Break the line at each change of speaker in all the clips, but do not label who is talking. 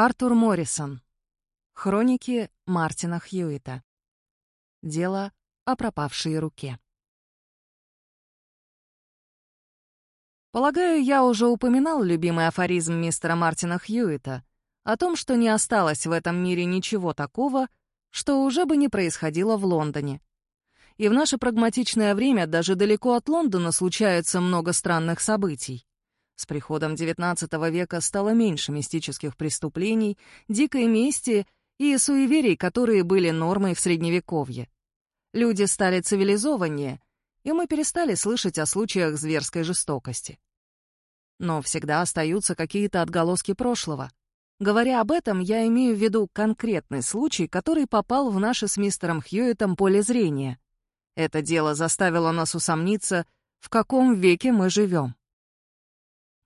Артур Моррисон. Хроники Мартина Хьюита. Дело о пропавшей руке. Полагаю, я уже упоминал любимый афоризм мистера Мартина Хьюита о том, что не осталось в этом мире ничего такого, что уже бы не происходило в Лондоне. И в наше прагматичное время даже далеко от Лондона случается много странных событий. С приходом XIX века стало меньше мистических преступлений, дикой мести и суеверий, которые были нормой в Средневековье. Люди стали цивилизованнее, и мы перестали слышать о случаях зверской жестокости. Но всегда остаются какие-то отголоски прошлого. Говоря об этом, я имею в виду конкретный случай, который попал в наше с мистером Хьюитом поле зрения. Это дело заставило нас усомниться, в каком веке мы живем.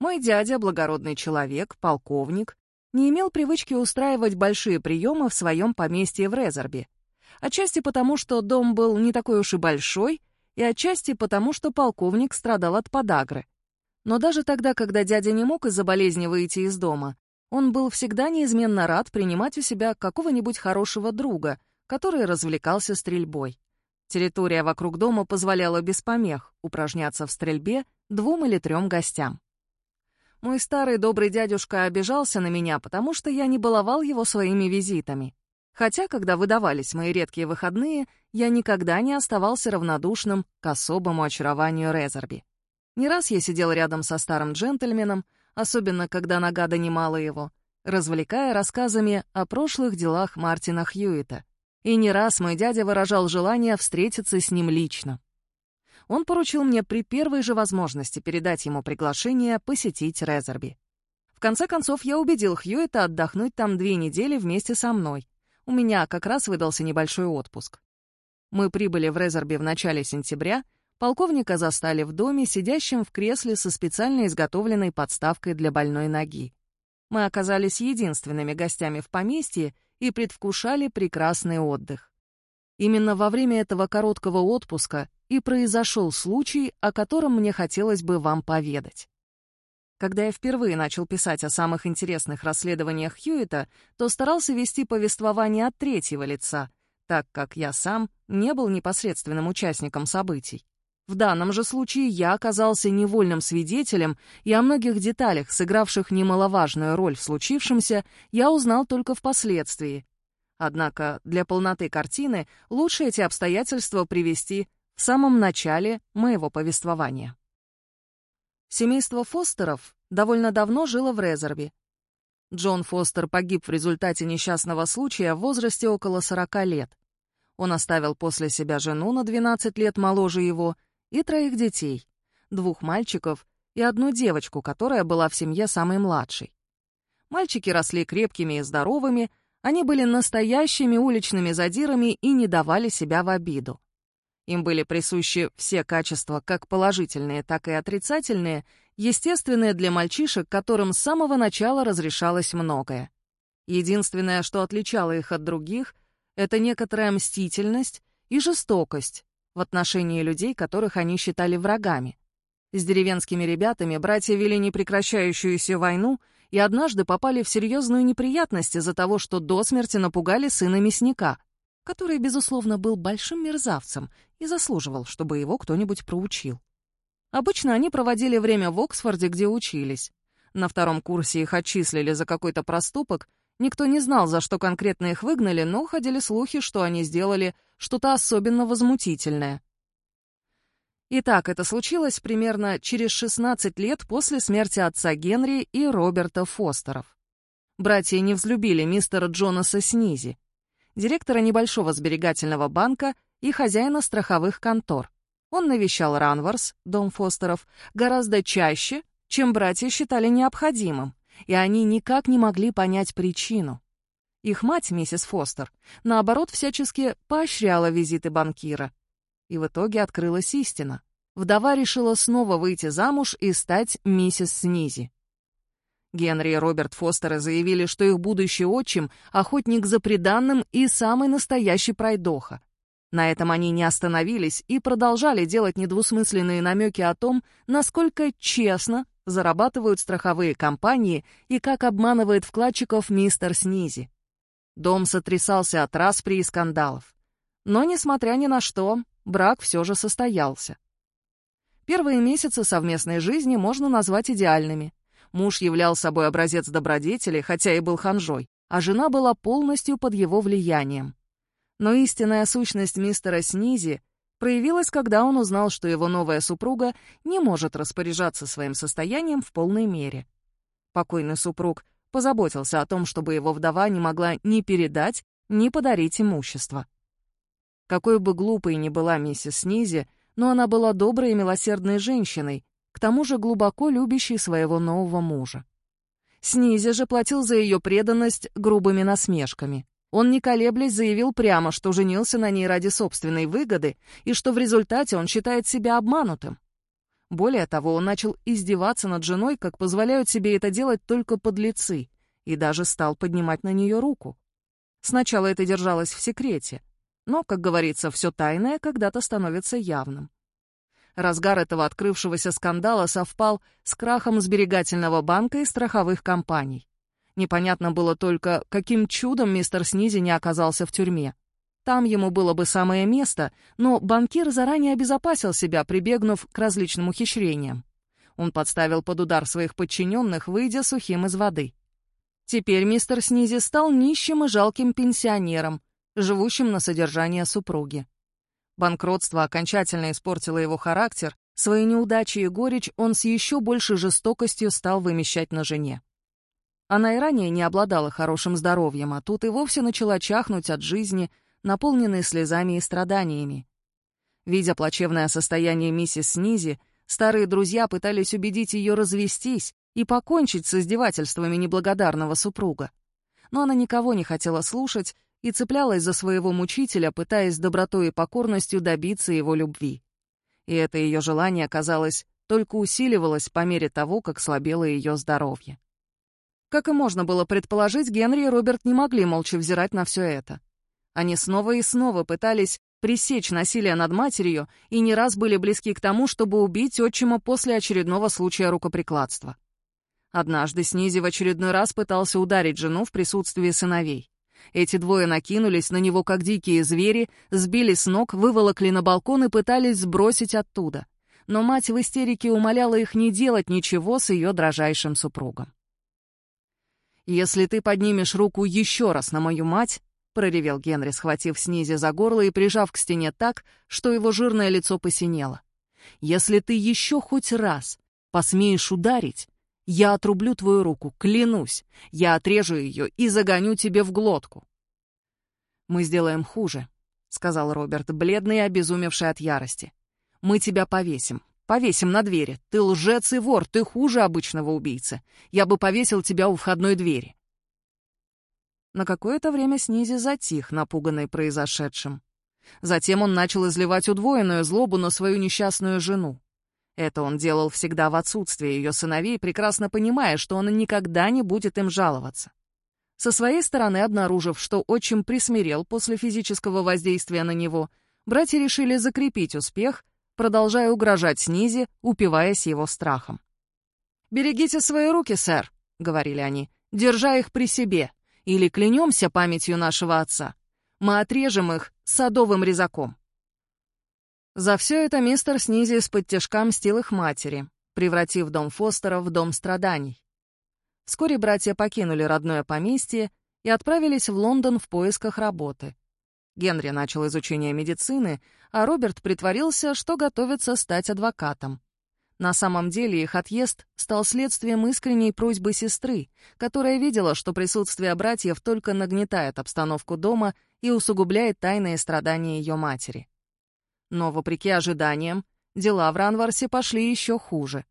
Мой дядя, благородный человек, полковник, не имел привычки устраивать большие приемы в своем поместье в Резербе. Отчасти потому, что дом был не такой уж и большой, и отчасти потому, что полковник страдал от подагры. Но даже тогда, когда дядя не мог из-за болезни выйти из дома, он был всегда неизменно рад принимать у себя какого-нибудь хорошего друга, который развлекался стрельбой. Территория вокруг дома позволяла без помех упражняться в стрельбе двум или трем гостям. Мой старый добрый дядюшка обижался на меня, потому что я не баловал его своими визитами. Хотя, когда выдавались мои редкие выходные, я никогда не оставался равнодушным к особому очарованию Резерби. Не раз я сидел рядом со старым джентльменом, особенно когда нога донимала его, развлекая рассказами о прошлых делах Мартина Хьюита. И не раз мой дядя выражал желание встретиться с ним лично он поручил мне при первой же возможности передать ему приглашение посетить Резерби. В конце концов, я убедил Хьюита отдохнуть там две недели вместе со мной. У меня как раз выдался небольшой отпуск. Мы прибыли в Резерби в начале сентября, полковника застали в доме, сидящим в кресле со специально изготовленной подставкой для больной ноги. Мы оказались единственными гостями в поместье и предвкушали прекрасный отдых. Именно во время этого короткого отпуска и произошел случай, о котором мне хотелось бы вам поведать. Когда я впервые начал писать о самых интересных расследованиях Хьюита, то старался вести повествование от третьего лица, так как я сам не был непосредственным участником событий. В данном же случае я оказался невольным свидетелем, и о многих деталях, сыгравших немаловажную роль в случившемся, я узнал только впоследствии. Однако для полноты картины лучше эти обстоятельства привести в самом начале моего повествования. Семейство Фостеров довольно давно жило в Резерве. Джон Фостер погиб в результате несчастного случая в возрасте около 40 лет. Он оставил после себя жену на 12 лет моложе его и троих детей, двух мальчиков и одну девочку, которая была в семье самой младшей. Мальчики росли крепкими и здоровыми, они были настоящими уличными задирами и не давали себя в обиду. Им были присущи все качества, как положительные, так и отрицательные, естественные для мальчишек, которым с самого начала разрешалось многое. Единственное, что отличало их от других, это некоторая мстительность и жестокость в отношении людей, которых они считали врагами. С деревенскими ребятами братья вели непрекращающуюся войну и однажды попали в серьезную неприятность из-за того, что до смерти напугали сына мясника — который, безусловно, был большим мерзавцем и заслуживал, чтобы его кто-нибудь проучил. Обычно они проводили время в Оксфорде, где учились. На втором курсе их отчислили за какой-то проступок, никто не знал, за что конкретно их выгнали, но ходили слухи, что они сделали что-то особенно возмутительное. Итак, это случилось примерно через 16 лет после смерти отца Генри и Роберта Фостеров. Братья не взлюбили мистера Джонаса Снизи, директора небольшого сберегательного банка и хозяина страховых контор. Он навещал Ранварс, дом Фостеров, гораздо чаще, чем братья считали необходимым, и они никак не могли понять причину. Их мать, миссис Фостер, наоборот, всячески поощряла визиты банкира. И в итоге открылась истина. Вдова решила снова выйти замуж и стать миссис Снизи. Генри и Роберт Фостеры заявили, что их будущий отчим — охотник за преданным и самый настоящий пройдоха. На этом они не остановились и продолжали делать недвусмысленные намеки о том, насколько честно зарабатывают страховые компании и как обманывает вкладчиков мистер Снизи. Дом сотрясался от распри и скандалов. Но, несмотря ни на что, брак все же состоялся. Первые месяцы совместной жизни можно назвать идеальными. Муж являл собой образец добродетели, хотя и был ханжой, а жена была полностью под его влиянием. Но истинная сущность мистера Снизи проявилась, когда он узнал, что его новая супруга не может распоряжаться своим состоянием в полной мере. Покойный супруг позаботился о том, чтобы его вдова не могла ни передать, ни подарить имущество. Какой бы глупой ни была миссис Снизи, но она была доброй и милосердной женщиной, к тому же глубоко любящей своего нового мужа. Снизи же платил за ее преданность грубыми насмешками. Он, не колеблясь, заявил прямо, что женился на ней ради собственной выгоды и что в результате он считает себя обманутым. Более того, он начал издеваться над женой, как позволяют себе это делать только подлецы, и даже стал поднимать на нее руку. Сначала это держалось в секрете, но, как говорится, все тайное когда-то становится явным. Разгар этого открывшегося скандала совпал с крахом сберегательного банка и страховых компаний. Непонятно было только, каким чудом мистер Снизи не оказался в тюрьме. Там ему было бы самое место, но банкир заранее обезопасил себя, прибегнув к различным ухищрениям. Он подставил под удар своих подчиненных, выйдя сухим из воды. Теперь мистер Снизи стал нищим и жалким пенсионером, живущим на содержание супруги. Банкротство окончательно испортило его характер, свои неудачи и горечь он с еще большей жестокостью стал вымещать на жене. Она и ранее не обладала хорошим здоровьем, а тут и вовсе начала чахнуть от жизни, наполненной слезами и страданиями. Видя плачевное состояние миссис Снизи, старые друзья пытались убедить ее развестись и покончить с издевательствами неблагодарного супруга. Но она никого не хотела слушать и цеплялась за своего мучителя, пытаясь добротой и покорностью добиться его любви. И это ее желание, казалось, только усиливалось по мере того, как слабело ее здоровье. Как и можно было предположить, Генри и Роберт не могли молча взирать на все это. Они снова и снова пытались пресечь насилие над матерью и не раз были близки к тому, чтобы убить отчима после очередного случая рукоприкладства. Однажды Снизи в очередной раз пытался ударить жену в присутствии сыновей. Эти двое накинулись на него, как дикие звери, сбили с ног, выволокли на балкон и пытались сбросить оттуда. Но мать в истерике умоляла их не делать ничего с ее дрожайшим супругом. «Если ты поднимешь руку еще раз на мою мать», — проревел Генри, схватив Снизи за горло и прижав к стене так, что его жирное лицо посинело. «Если ты еще хоть раз посмеешь ударить, я отрублю твою руку, клянусь. Я отрежу ее и загоню тебе в глотку. Мы сделаем хуже, — сказал Роберт, бледный и обезумевший от ярости. Мы тебя повесим. Повесим на двери. Ты лжец и вор, ты хуже обычного убийцы. Я бы повесил тебя у входной двери. На какое-то время Снизи затих, напуганный произошедшим. Затем он начал изливать удвоенную злобу на свою несчастную жену. Это он делал всегда в отсутствие ее сыновей, прекрасно понимая, что он никогда не будет им жаловаться. Со своей стороны, обнаружив, что отчим присмирел после физического воздействия на него, братья решили закрепить успех, продолжая угрожать Снизе, упиваясь его страхом. «Берегите свои руки, сэр», — говорили они, — «держа их при себе, или клянемся памятью нашего отца. Мы отрежем их садовым резаком». За все это мистер Снизи из-под тяжка мстил их матери, превратив дом Фостера в дом страданий. Вскоре братья покинули родное поместье и отправились в Лондон в поисках работы. Генри начал изучение медицины, а Роберт притворился, что готовится стать адвокатом. На самом деле их отъезд стал следствием искренней просьбы сестры, которая видела, что присутствие братьев только нагнетает обстановку дома и усугубляет тайные страдания ее матери. Но, вопреки ожиданиям, дела в Ранварсе пошли еще хуже.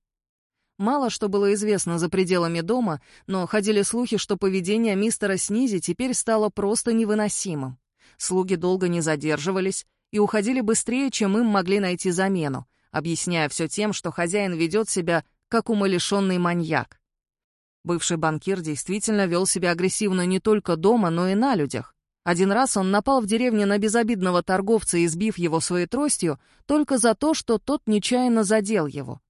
Мало что было известно за пределами дома, но ходили слухи, что поведение мистера Снизи теперь стало просто невыносимым. Слуги долго не задерживались и уходили быстрее, чем им могли найти замену, объясняя все тем, что хозяин ведет себя как умалишенный маньяк. Бывший банкир действительно вел себя агрессивно не только дома, но и на людях. Один раз он напал в деревне на безобидного торговца, избив его своей тростью, только за то, что тот нечаянно задел его.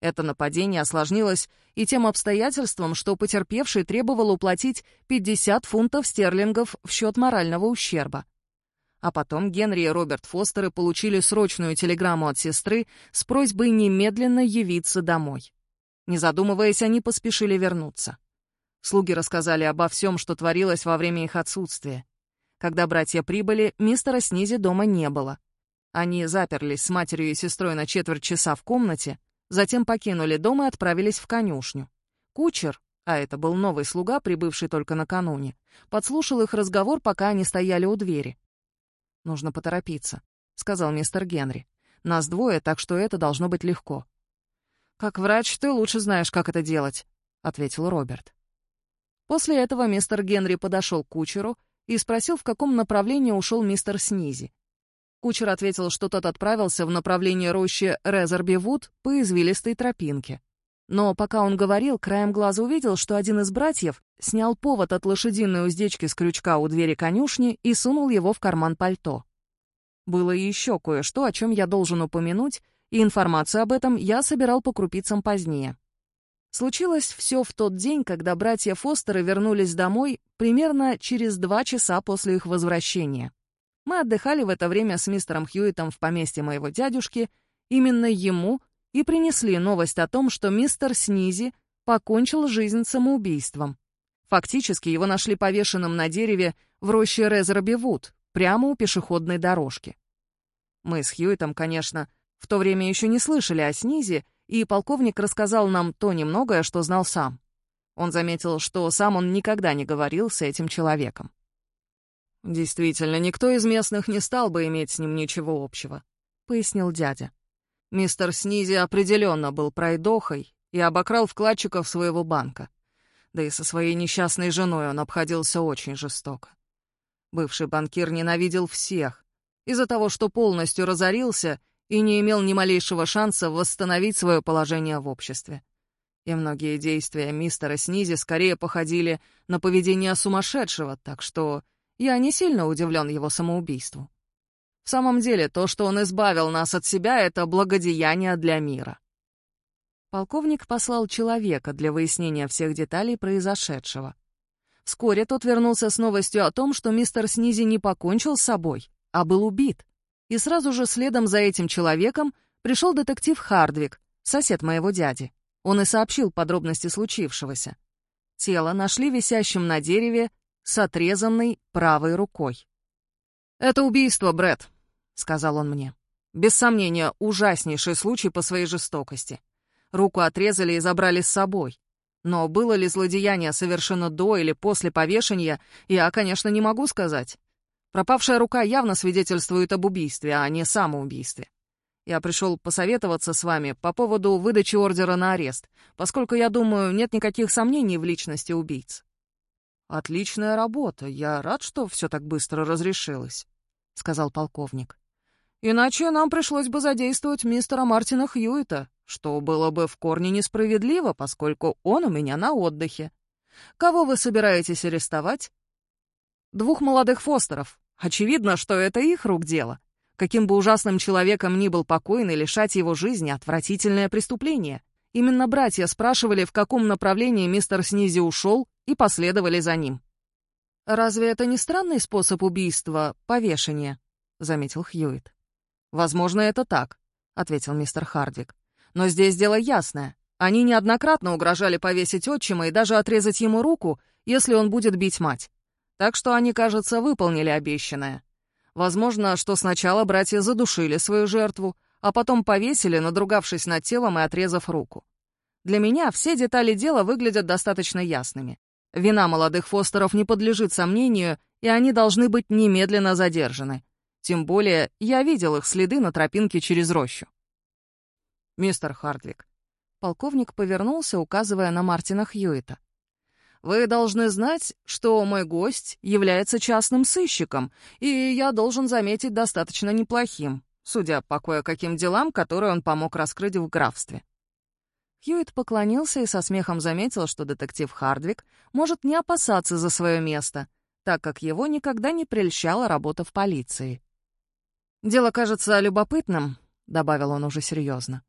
Это нападение осложнилось и тем обстоятельством, что потерпевший требовал уплатить 50 фунтов стерлингов в счет морального ущерба. А потом Генри и Роберт Фостеры получили срочную телеграмму от сестры с просьбой немедленно явиться домой. Не задумываясь, они поспешили вернуться. Слуги рассказали обо всем, что творилось во время их отсутствия. Когда братья прибыли, мистера Снизи дома не было. Они заперлись с матерью и сестрой на четверть часа в комнате, затем покинули дом и отправились в конюшню. Кучер, а это был новый слуга, прибывший только накануне, подслушал их разговор, пока они стояли у двери. «Нужно поторопиться», — сказал мистер Генри. «Нас двое, так что это должно быть легко». «Как врач ты лучше знаешь, как это делать», — ответил Роберт. После этого мистер Генри подошел к кучеру и спросил, в каком направлении ушел мистер Снизи. Кучер ответил, что тот отправился в направлении рощи Резерби-Вуд по извилистой тропинке. Но пока он говорил, краем глаза увидел, что один из братьев снял повод от лошадиной уздечки с крючка у двери конюшни и сунул его в карман пальто. Было еще кое-что, о чем я должен упомянуть, и информацию об этом я собирал по крупицам позднее. Случилось все в тот день, когда братья Фостеры вернулись домой примерно через два часа после их возвращения. Мы отдыхали в это время с мистером Хьюитом в поместье моего дядюшки, именно ему и принесли новость о том, что мистер Снизи покончил жизнь самоубийством. Фактически его нашли повешенным на дереве в роще Резерби-Вуд, прямо у пешеходной дорожки. Мы с Хьюитом, конечно, в то время еще не слышали о Снизе, и полковник рассказал нам то немногое, что знал сам. Он заметил, что сам он никогда не говорил с этим человеком. «Действительно, никто из местных не стал бы иметь с ним ничего общего», — пояснил дядя. Мистер Снизи определенно был пройдохой и обокрал вкладчиков своего банка. Да и со своей несчастной женой он обходился очень жестоко. Бывший банкир ненавидел всех из-за того, что полностью разорился и не имел ни малейшего шанса восстановить свое положение в обществе. И многие действия мистера Снизи скорее походили на поведение сумасшедшего, так что я не сильно удивлен его самоубийству. В самом деле, то, что он избавил нас от себя, это благодеяние для мира. Полковник послал человека для выяснения всех деталей произошедшего. Вскоре тот вернулся с новостью о том, что мистер Снизи не покончил с собой, а был убит. И сразу же следом за этим человеком пришел детектив Хардвик, сосед моего дяди. Он и сообщил подробности случившегося. Тело нашли висящим на дереве с отрезанной правой рукой. «Это убийство, Брэд», сказал он мне. «Без сомнения, ужаснейший случай по своей жестокости. Руку отрезали и забрали с собой. Но было ли злодеяние совершено до или после повешения, я, конечно, не могу сказать. Пропавшая рука явно свидетельствует об убийстве, а не самоубийстве. Я пришел посоветоваться с вами по поводу выдачи ордера на арест, поскольку, я думаю, нет никаких сомнений в личности убийц. «Отличная работа. Я рад, что все так быстро разрешилось», — сказал полковник. Иначе нам пришлось бы задействовать мистера Мартина Хьюита, что было бы в корне несправедливо, поскольку он у меня на отдыхе. Кого вы собираетесь арестовать? Двух молодых Фостеров. Очевидно, что это их рук дело. Каким бы ужасным человеком ни был покойный, лишать его жизни — отвратительное преступление. Именно братья спрашивали, в каком направлении мистер Снизи ушел, и последовали за ним. «Разве это не странный способ убийства, повешения?» — заметил Хьюит. «Возможно, это так», — ответил мистер Хардвик. «Но здесь дело ясное. Они неоднократно угрожали повесить отчима и даже отрезать ему руку, если он будет бить мать. Так что они, кажется, выполнили обещанное. Возможно, что сначала братья задушили свою жертву, а потом повесили, надругавшись над телом и отрезав руку. Для меня все детали дела выглядят достаточно ясными. Вина молодых Фостеров не подлежит сомнению, и они должны быть немедленно задержаны. Тем более я видел их следы на тропинке через рощу. «Мистер Хардвик». Полковник повернулся, указывая на Мартина Хьюита. «Вы должны знать, что мой гость является частным сыщиком, и я должен заметить достаточно неплохим, судя по кое-каким делам, которые он помог раскрыть в графстве». Хьюит поклонился и со смехом заметил, что детектив Хардвик может не опасаться за свое место, так как его никогда не прельщала работа в полиции. «Дело кажется любопытным», — добавил он уже серьезно.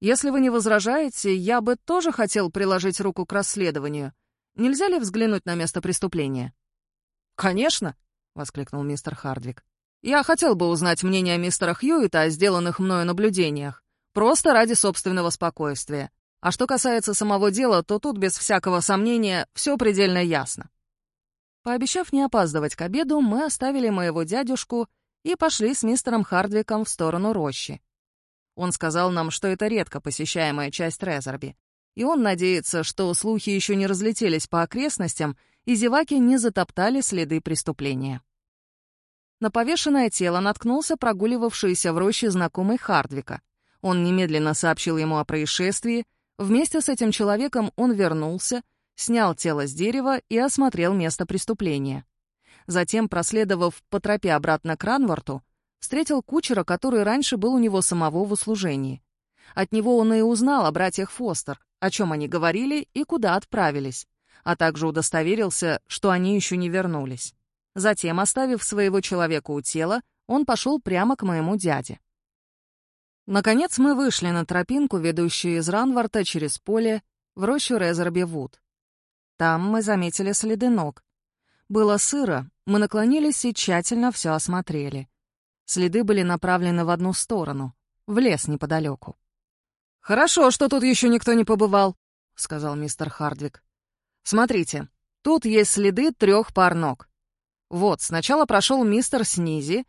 Если вы не возражаете, я бы тоже хотел приложить руку к расследованию. Нельзя ли взглянуть на место преступления?» «Конечно!» — воскликнул мистер Хардвик. «Я хотел бы узнать мнение мистера Хьюита о сделанных мною наблюдениях. Просто ради собственного спокойствия. А что касается самого дела, то тут, без всякого сомнения, все предельно ясно». Пообещав не опаздывать к обеду, мы оставили моего дядюшку и пошли с мистером Хардвиком в сторону рощи. Он сказал нам, что это редко посещаемая часть Резерби, и он надеется, что слухи еще не разлетелись по окрестностям, и зеваки не затоптали следы преступления. На повешенное тело наткнулся прогуливавшийся в роще знакомый Хардвика. Он немедленно сообщил ему о происшествии. Вместе с этим человеком он вернулся, снял тело с дерева и осмотрел место преступления. Затем, проследовав по тропе обратно к Ранварту, встретил кучера, который раньше был у него самого в услужении. От него он и узнал о братьях Фостер, о чем они говорили и куда отправились, а также удостоверился, что они еще не вернулись. Затем, оставив своего человека у тела, он пошел прямо к моему дяде. Наконец мы вышли на тропинку, ведущую из Ранварта через поле в рощу Резерби-Вуд. Там мы заметили следы ног. Было сыро, мы наклонились и тщательно все осмотрели. Следы были направлены в одну сторону, в лес неподалеку. «Хорошо, что тут еще никто не побывал», — сказал мистер Хардвик. «Смотрите, тут есть следы трех пар ног. Вот, сначала прошел мистер Снизи,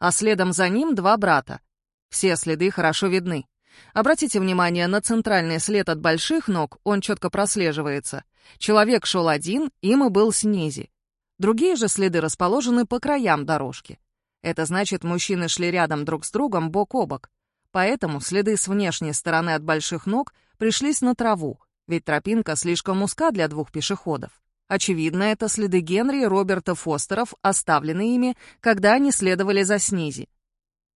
а следом за ним два брата. Все следы хорошо видны. Обратите внимание на центральный след от больших ног, он четко прослеживается. Человек шел один, им и был Снизи. Другие же следы расположены по краям дорожки. Это значит, мужчины шли рядом друг с другом, бок о бок. Поэтому следы с внешней стороны от больших ног пришлись на траву, ведь тропинка слишком узка для двух пешеходов. Очевидно, это следы Генри и Роберта Фостеров, оставленные ими, когда они следовали за Снизи.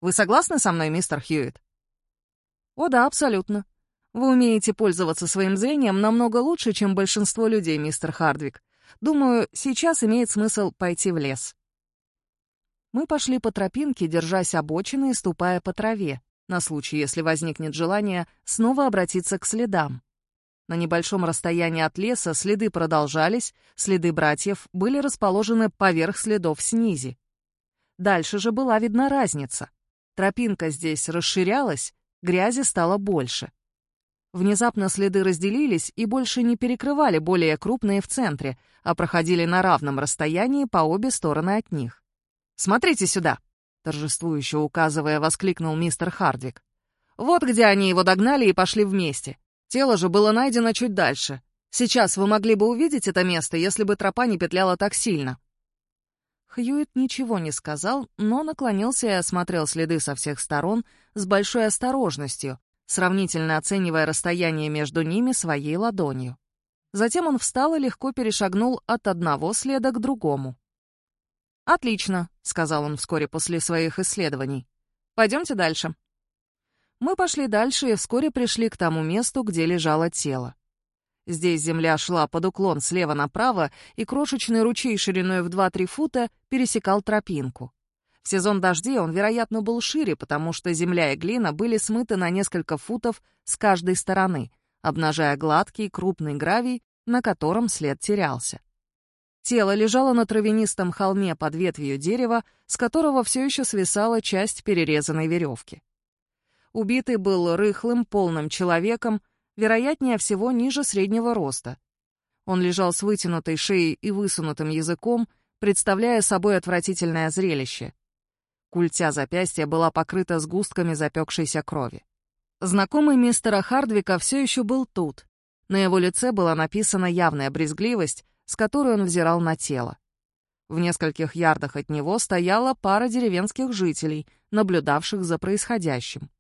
Вы согласны со мной, мистер Хьюитт? О да, абсолютно. Вы умеете пользоваться своим зрением намного лучше, чем большинство людей, мистер Хардвик. Думаю, сейчас имеет смысл пойти в лес. Мы пошли по тропинке, держась обочины и ступая по траве, на случай, если возникнет желание снова обратиться к следам. На небольшом расстоянии от леса следы продолжались, следы братьев были расположены поверх следов снизи. Дальше же была видна разница. Тропинка здесь расширялась, грязи стало больше. Внезапно следы разделились и больше не перекрывали более крупные в центре, а проходили на равном расстоянии по обе стороны от них. «Смотрите сюда!» — торжествующе указывая, воскликнул мистер Хардвик. «Вот где они его догнали и пошли вместе. Тело же было найдено чуть дальше. Сейчас вы могли бы увидеть это место, если бы тропа не петляла так сильно». Хьюит ничего не сказал, но наклонился и осмотрел следы со всех сторон с большой осторожностью, сравнительно оценивая расстояние между ними своей ладонью. Затем он встал и легко перешагнул от одного следа к другому. «Отлично», — сказал он вскоре после своих исследований. «Пойдемте дальше». Мы пошли дальше и вскоре пришли к тому месту, где лежало тело. Здесь земля шла под уклон слева направо, и крошечный ручей шириной в 2-3 фута пересекал тропинку. В сезон дождей он, вероятно, был шире, потому что земля и глина были смыты на несколько футов с каждой стороны, обнажая гладкий крупный гравий, на котором след терялся. Тело лежало на травянистом холме под ветвью дерева, с которого все еще свисала часть перерезанной веревки. Убитый был рыхлым, полным человеком, вероятнее всего ниже среднего роста. Он лежал с вытянутой шеей и высунутым языком, представляя собой отвратительное зрелище. Культя запястья была покрыта сгустками запекшейся крови. Знакомый мистера Хардвика все еще был тут. На его лице была написана явная брезгливость, с которой он взирал на тело. В нескольких ярдах от него стояла пара деревенских жителей, наблюдавших за происходящим.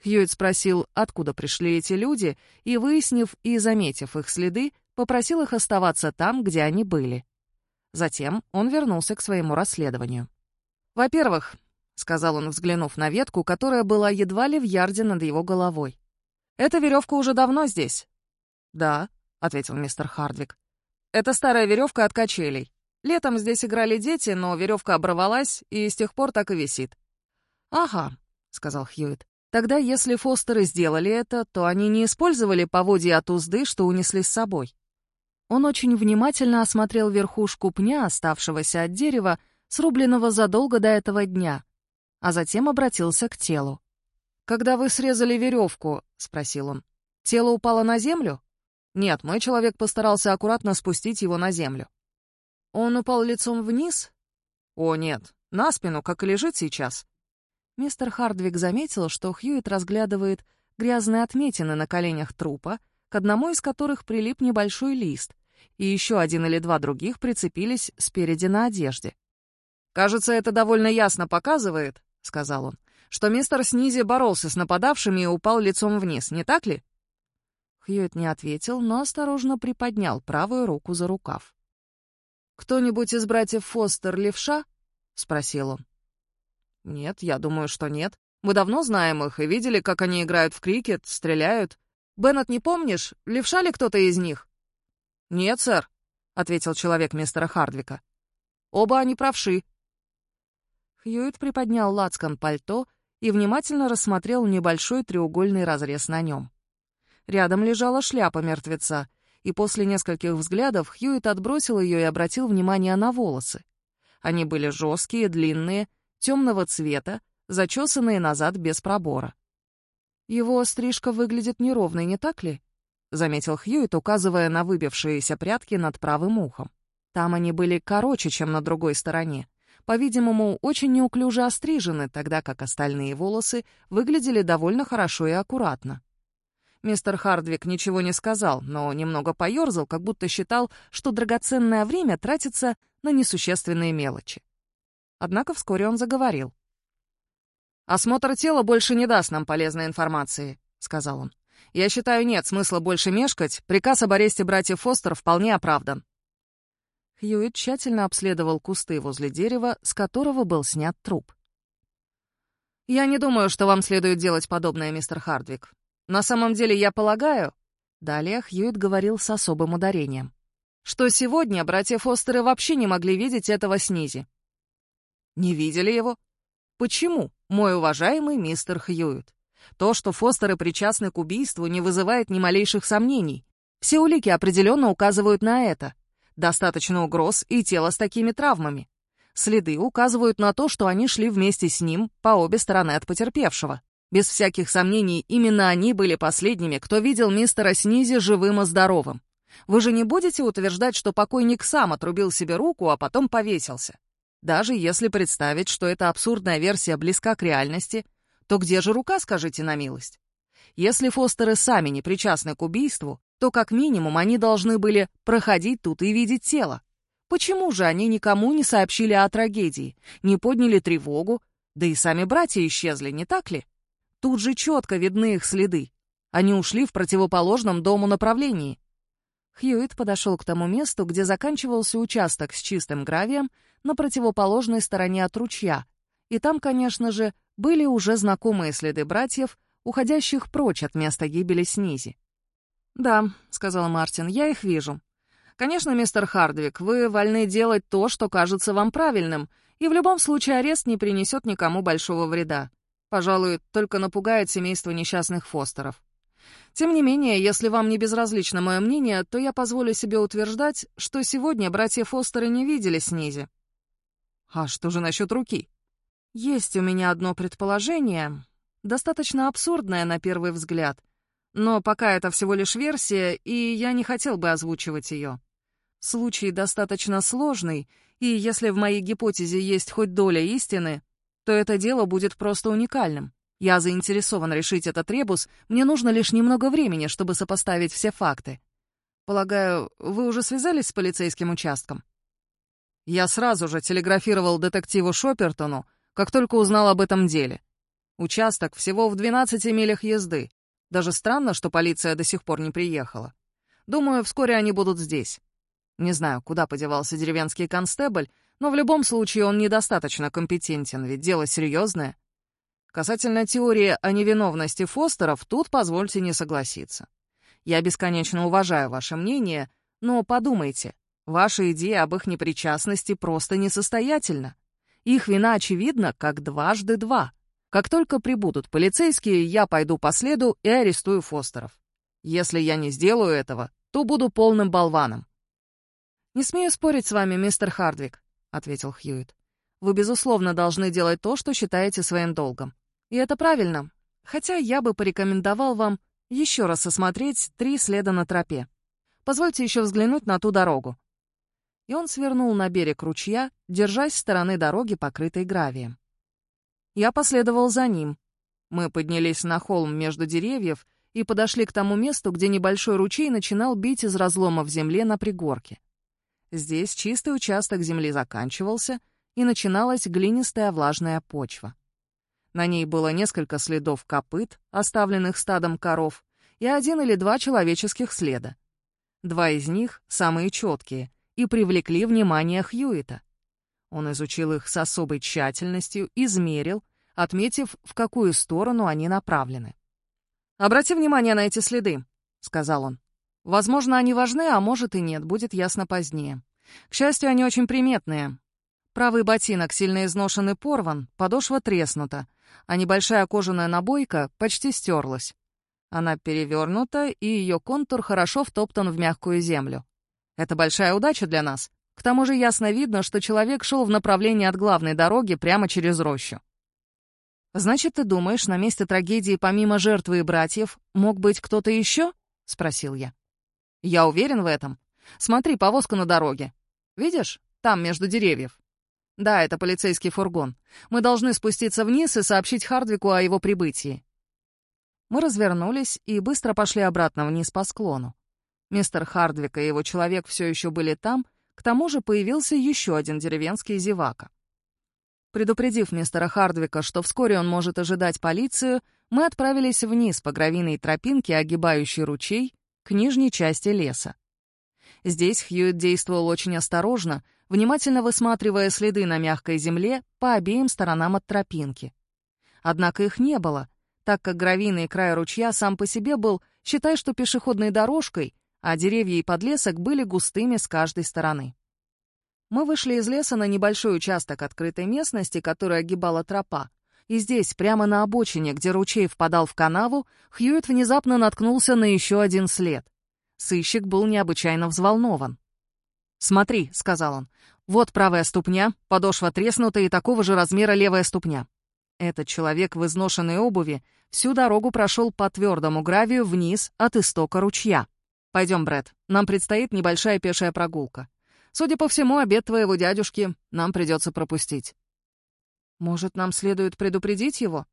Хьюит спросил, откуда пришли эти люди, и, выяснив и заметив их следы, попросил их оставаться там, где они были. Затем он вернулся к своему расследованию. «Во-первых», — сказал он, взглянув на ветку, которая была едва ли в ярде над его головой. «Эта веревка уже давно здесь». «Да», — ответил мистер Хардвик. «Это старая веревка от качелей. Летом здесь играли дети, но веревка оборвалась и с тех пор так и висит». «Ага», — сказал Хьюит. Тогда, если Фостеры сделали это, то они не использовали поводья от узды, что унесли с собой. Он очень внимательно осмотрел верхушку пня, оставшегося от дерева, срубленного задолго до этого дня, а затем обратился к телу. «Когда вы срезали веревку?» — спросил он. «Тело упало на землю?» «Нет, мой человек постарался аккуратно спустить его на землю». «Он упал лицом вниз?» «О, нет, на спину, как и лежит сейчас». Мистер Хардвик заметил, что Хьюит разглядывает грязные отметины на коленях трупа, к одному из которых прилип небольшой лист, и еще один или два других прицепились спереди на одежде. «Кажется, это довольно ясно показывает», — сказал он, «что мистер Снизи боролся с нападавшими и упал лицом вниз, не так ли?» Хьюит не ответил, но осторожно приподнял правую руку за рукав. «Кто-нибудь из братьев Фостер левша?» — спросил он. «Нет, я думаю, что нет. Мы давно знаем их и видели, как они играют в крикет, стреляют. Беннет, не помнишь, левша ли кто-то из них?» «Нет, сэр», — ответил человек мистера Хардвика. «Оба они правши». Хьюит приподнял лацкан пальто и внимательно рассмотрел небольшой треугольный разрез на нем. Рядом лежала шляпа мертвеца, и после нескольких взглядов Хьюит отбросил ее и обратил внимание на волосы. Они были жесткие, длинные, темного цвета, зачесанные назад без пробора. «Его стрижка выглядит неровной, не так ли?» — заметил Хьюит, указывая на выбившиеся прятки над правым ухом. Там они были короче, чем на другой стороне. По-видимому, очень неуклюже острижены, тогда как остальные волосы выглядели довольно хорошо и аккуратно. Мистер Хардвик ничего не сказал, но немного поёрзал, как будто считал, что драгоценное время тратится на несущественные мелочи. Однако вскоре он заговорил. «Осмотр тела больше не даст нам полезной информации», — сказал он. «Я считаю, нет смысла больше мешкать. Приказ об аресте братьев Фостер вполне оправдан». Хьюит тщательно обследовал кусты возле дерева, с которого был снят труп. «Я не думаю, что вам следует делать подобное, мистер Хардвик. На самом деле, я полагаю...» Далее Хьюит говорил с особым ударением. «Что сегодня братья Фостеры вообще не могли видеть этого снизи». «Не видели его?» «Почему, мой уважаемый мистер Хьюит? То, что Фостеры причастны к убийству, не вызывает ни малейших сомнений. Все улики определенно указывают на это. Достаточно угроз и тело с такими травмами. Следы указывают на то, что они шли вместе с ним по обе стороны от потерпевшего. Без всяких сомнений, именно они были последними, кто видел мистера Снизи живым и здоровым. Вы же не будете утверждать, что покойник сам отрубил себе руку, а потом повесился? Даже если представить, что эта абсурдная версия близка к реальности, то где же рука, скажите на милость? Если Фостеры сами не причастны к убийству, то как минимум они должны были проходить тут и видеть тело. Почему же они никому не сообщили о трагедии, не подняли тревогу, да и сами братья исчезли, не так ли? Тут же четко видны их следы. Они ушли в противоположном дому направлении. Хьюит подошел к тому месту, где заканчивался участок с чистым гравием на противоположной стороне от ручья. И там, конечно же, были уже знакомые следы братьев, уходящих прочь от места гибели Снизи. «Да», — сказал Мартин, — «я их вижу. Конечно, мистер Хардвик, вы вольны делать то, что кажется вам правильным, и в любом случае арест не принесет никому большого вреда. Пожалуй, только напугает семейство несчастных Фостеров. Тем не менее, если вам не безразлично мое мнение, то я позволю себе утверждать, что сегодня братья Фостеры не видели Снизи. А что же насчет руки? Есть у меня одно предположение, достаточно абсурдное на первый взгляд, но пока это всего лишь версия, и я не хотел бы озвучивать ее. Случай достаточно сложный, и если в моей гипотезе есть хоть доля истины, то это дело будет просто уникальным. Я заинтересован решить этот ребус, мне нужно лишь немного времени, чтобы сопоставить все факты. Полагаю, вы уже связались с полицейским участком? Я сразу же телеграфировал детективу Шопертону, как только узнал об этом деле. Участок всего в 12 милях езды. Даже странно, что полиция до сих пор не приехала. Думаю, вскоре они будут здесь. Не знаю, куда подевался деревенский констебль, но в любом случае он недостаточно компетентен, ведь дело серьезное. Касательно теории о невиновности Фостеров, тут позвольте не согласиться. Я бесконечно уважаю ваше мнение, но подумайте, ваша идея об их непричастности просто несостоятельна. Их вина очевидна, как дважды два. Как только прибудут полицейские, я пойду по следу и арестую Фостеров. Если я не сделаю этого, то буду полным болваном». «Не смею спорить с вами, мистер Хардвик», — ответил Хьюит. «Вы, безусловно, должны делать то, что считаете своим долгом. И это правильно, хотя я бы порекомендовал вам еще раз осмотреть три следа на тропе. Позвольте еще взглянуть на ту дорогу». И он свернул на берег ручья, держась стороны дороги, покрытой гравием. Я последовал за ним. Мы поднялись на холм между деревьев и подошли к тому месту, где небольшой ручей начинал бить из разлома в земле на пригорке. Здесь чистый участок земли заканчивался, и начиналась глинистая влажная почва. На ней было несколько следов копыт, оставленных стадом коров, и один или два человеческих следа. Два из них, самые четкие, и привлекли внимание Хьюита. Он изучил их с особой тщательностью, измерил, отметив, в какую сторону они направлены. «Обрати внимание на эти следы», — сказал он. «Возможно, они важны, а может и нет, будет ясно позднее. К счастью, они очень приметные. Правый ботинок сильно изношен и порван, подошва треснута, а небольшая кожаная набойка почти стерлась. Она перевернута, и ее контур хорошо втоптан в мягкую землю. Это большая удача для нас. К тому же ясно видно, что человек шел в направлении от главной дороги прямо через рощу. «Значит, ты думаешь, на месте трагедии помимо жертвы и братьев мог быть кто-то еще?» — спросил я. «Я уверен в этом. Смотри, повозка на дороге. Видишь? Там, между деревьев. Да, это полицейский фургон. Мы должны спуститься вниз и сообщить Хардвику о его прибытии». Мы развернулись и быстро пошли обратно вниз по склону. Мистер Хардвик и его человек все еще были там, к тому же появился еще один деревенский зевака. Предупредив мистера Хардвика, что вскоре он может ожидать полицию, мы отправились вниз по гравийной тропинке, огибающей ручей, к нижней части леса. Здесь Хьюит действовал очень осторожно, внимательно высматривая следы на мягкой земле по обеим сторонам от тропинки. Однако их не было, так как гравийный край ручья сам по себе был, считай, что пешеходной дорожкой, а деревья и подлесок были густыми с каждой стороны. Мы вышли из леса на небольшой участок открытой местности, который огибала тропа. И здесь, прямо на обочине, где ручей впадал в канаву, Хьюит внезапно наткнулся на еще один след. Сыщик был необычайно взволнован. «Смотри», — сказал он, — «вот правая ступня, подошва треснута и такого же размера левая ступня». Этот человек в изношенной обуви всю дорогу прошел по твердому гравию вниз от истока ручья. «Пойдем, Брэд, нам предстоит небольшая пешая прогулка. Судя по всему, обед твоего дядюшки нам придется пропустить. Может, нам следует предупредить его?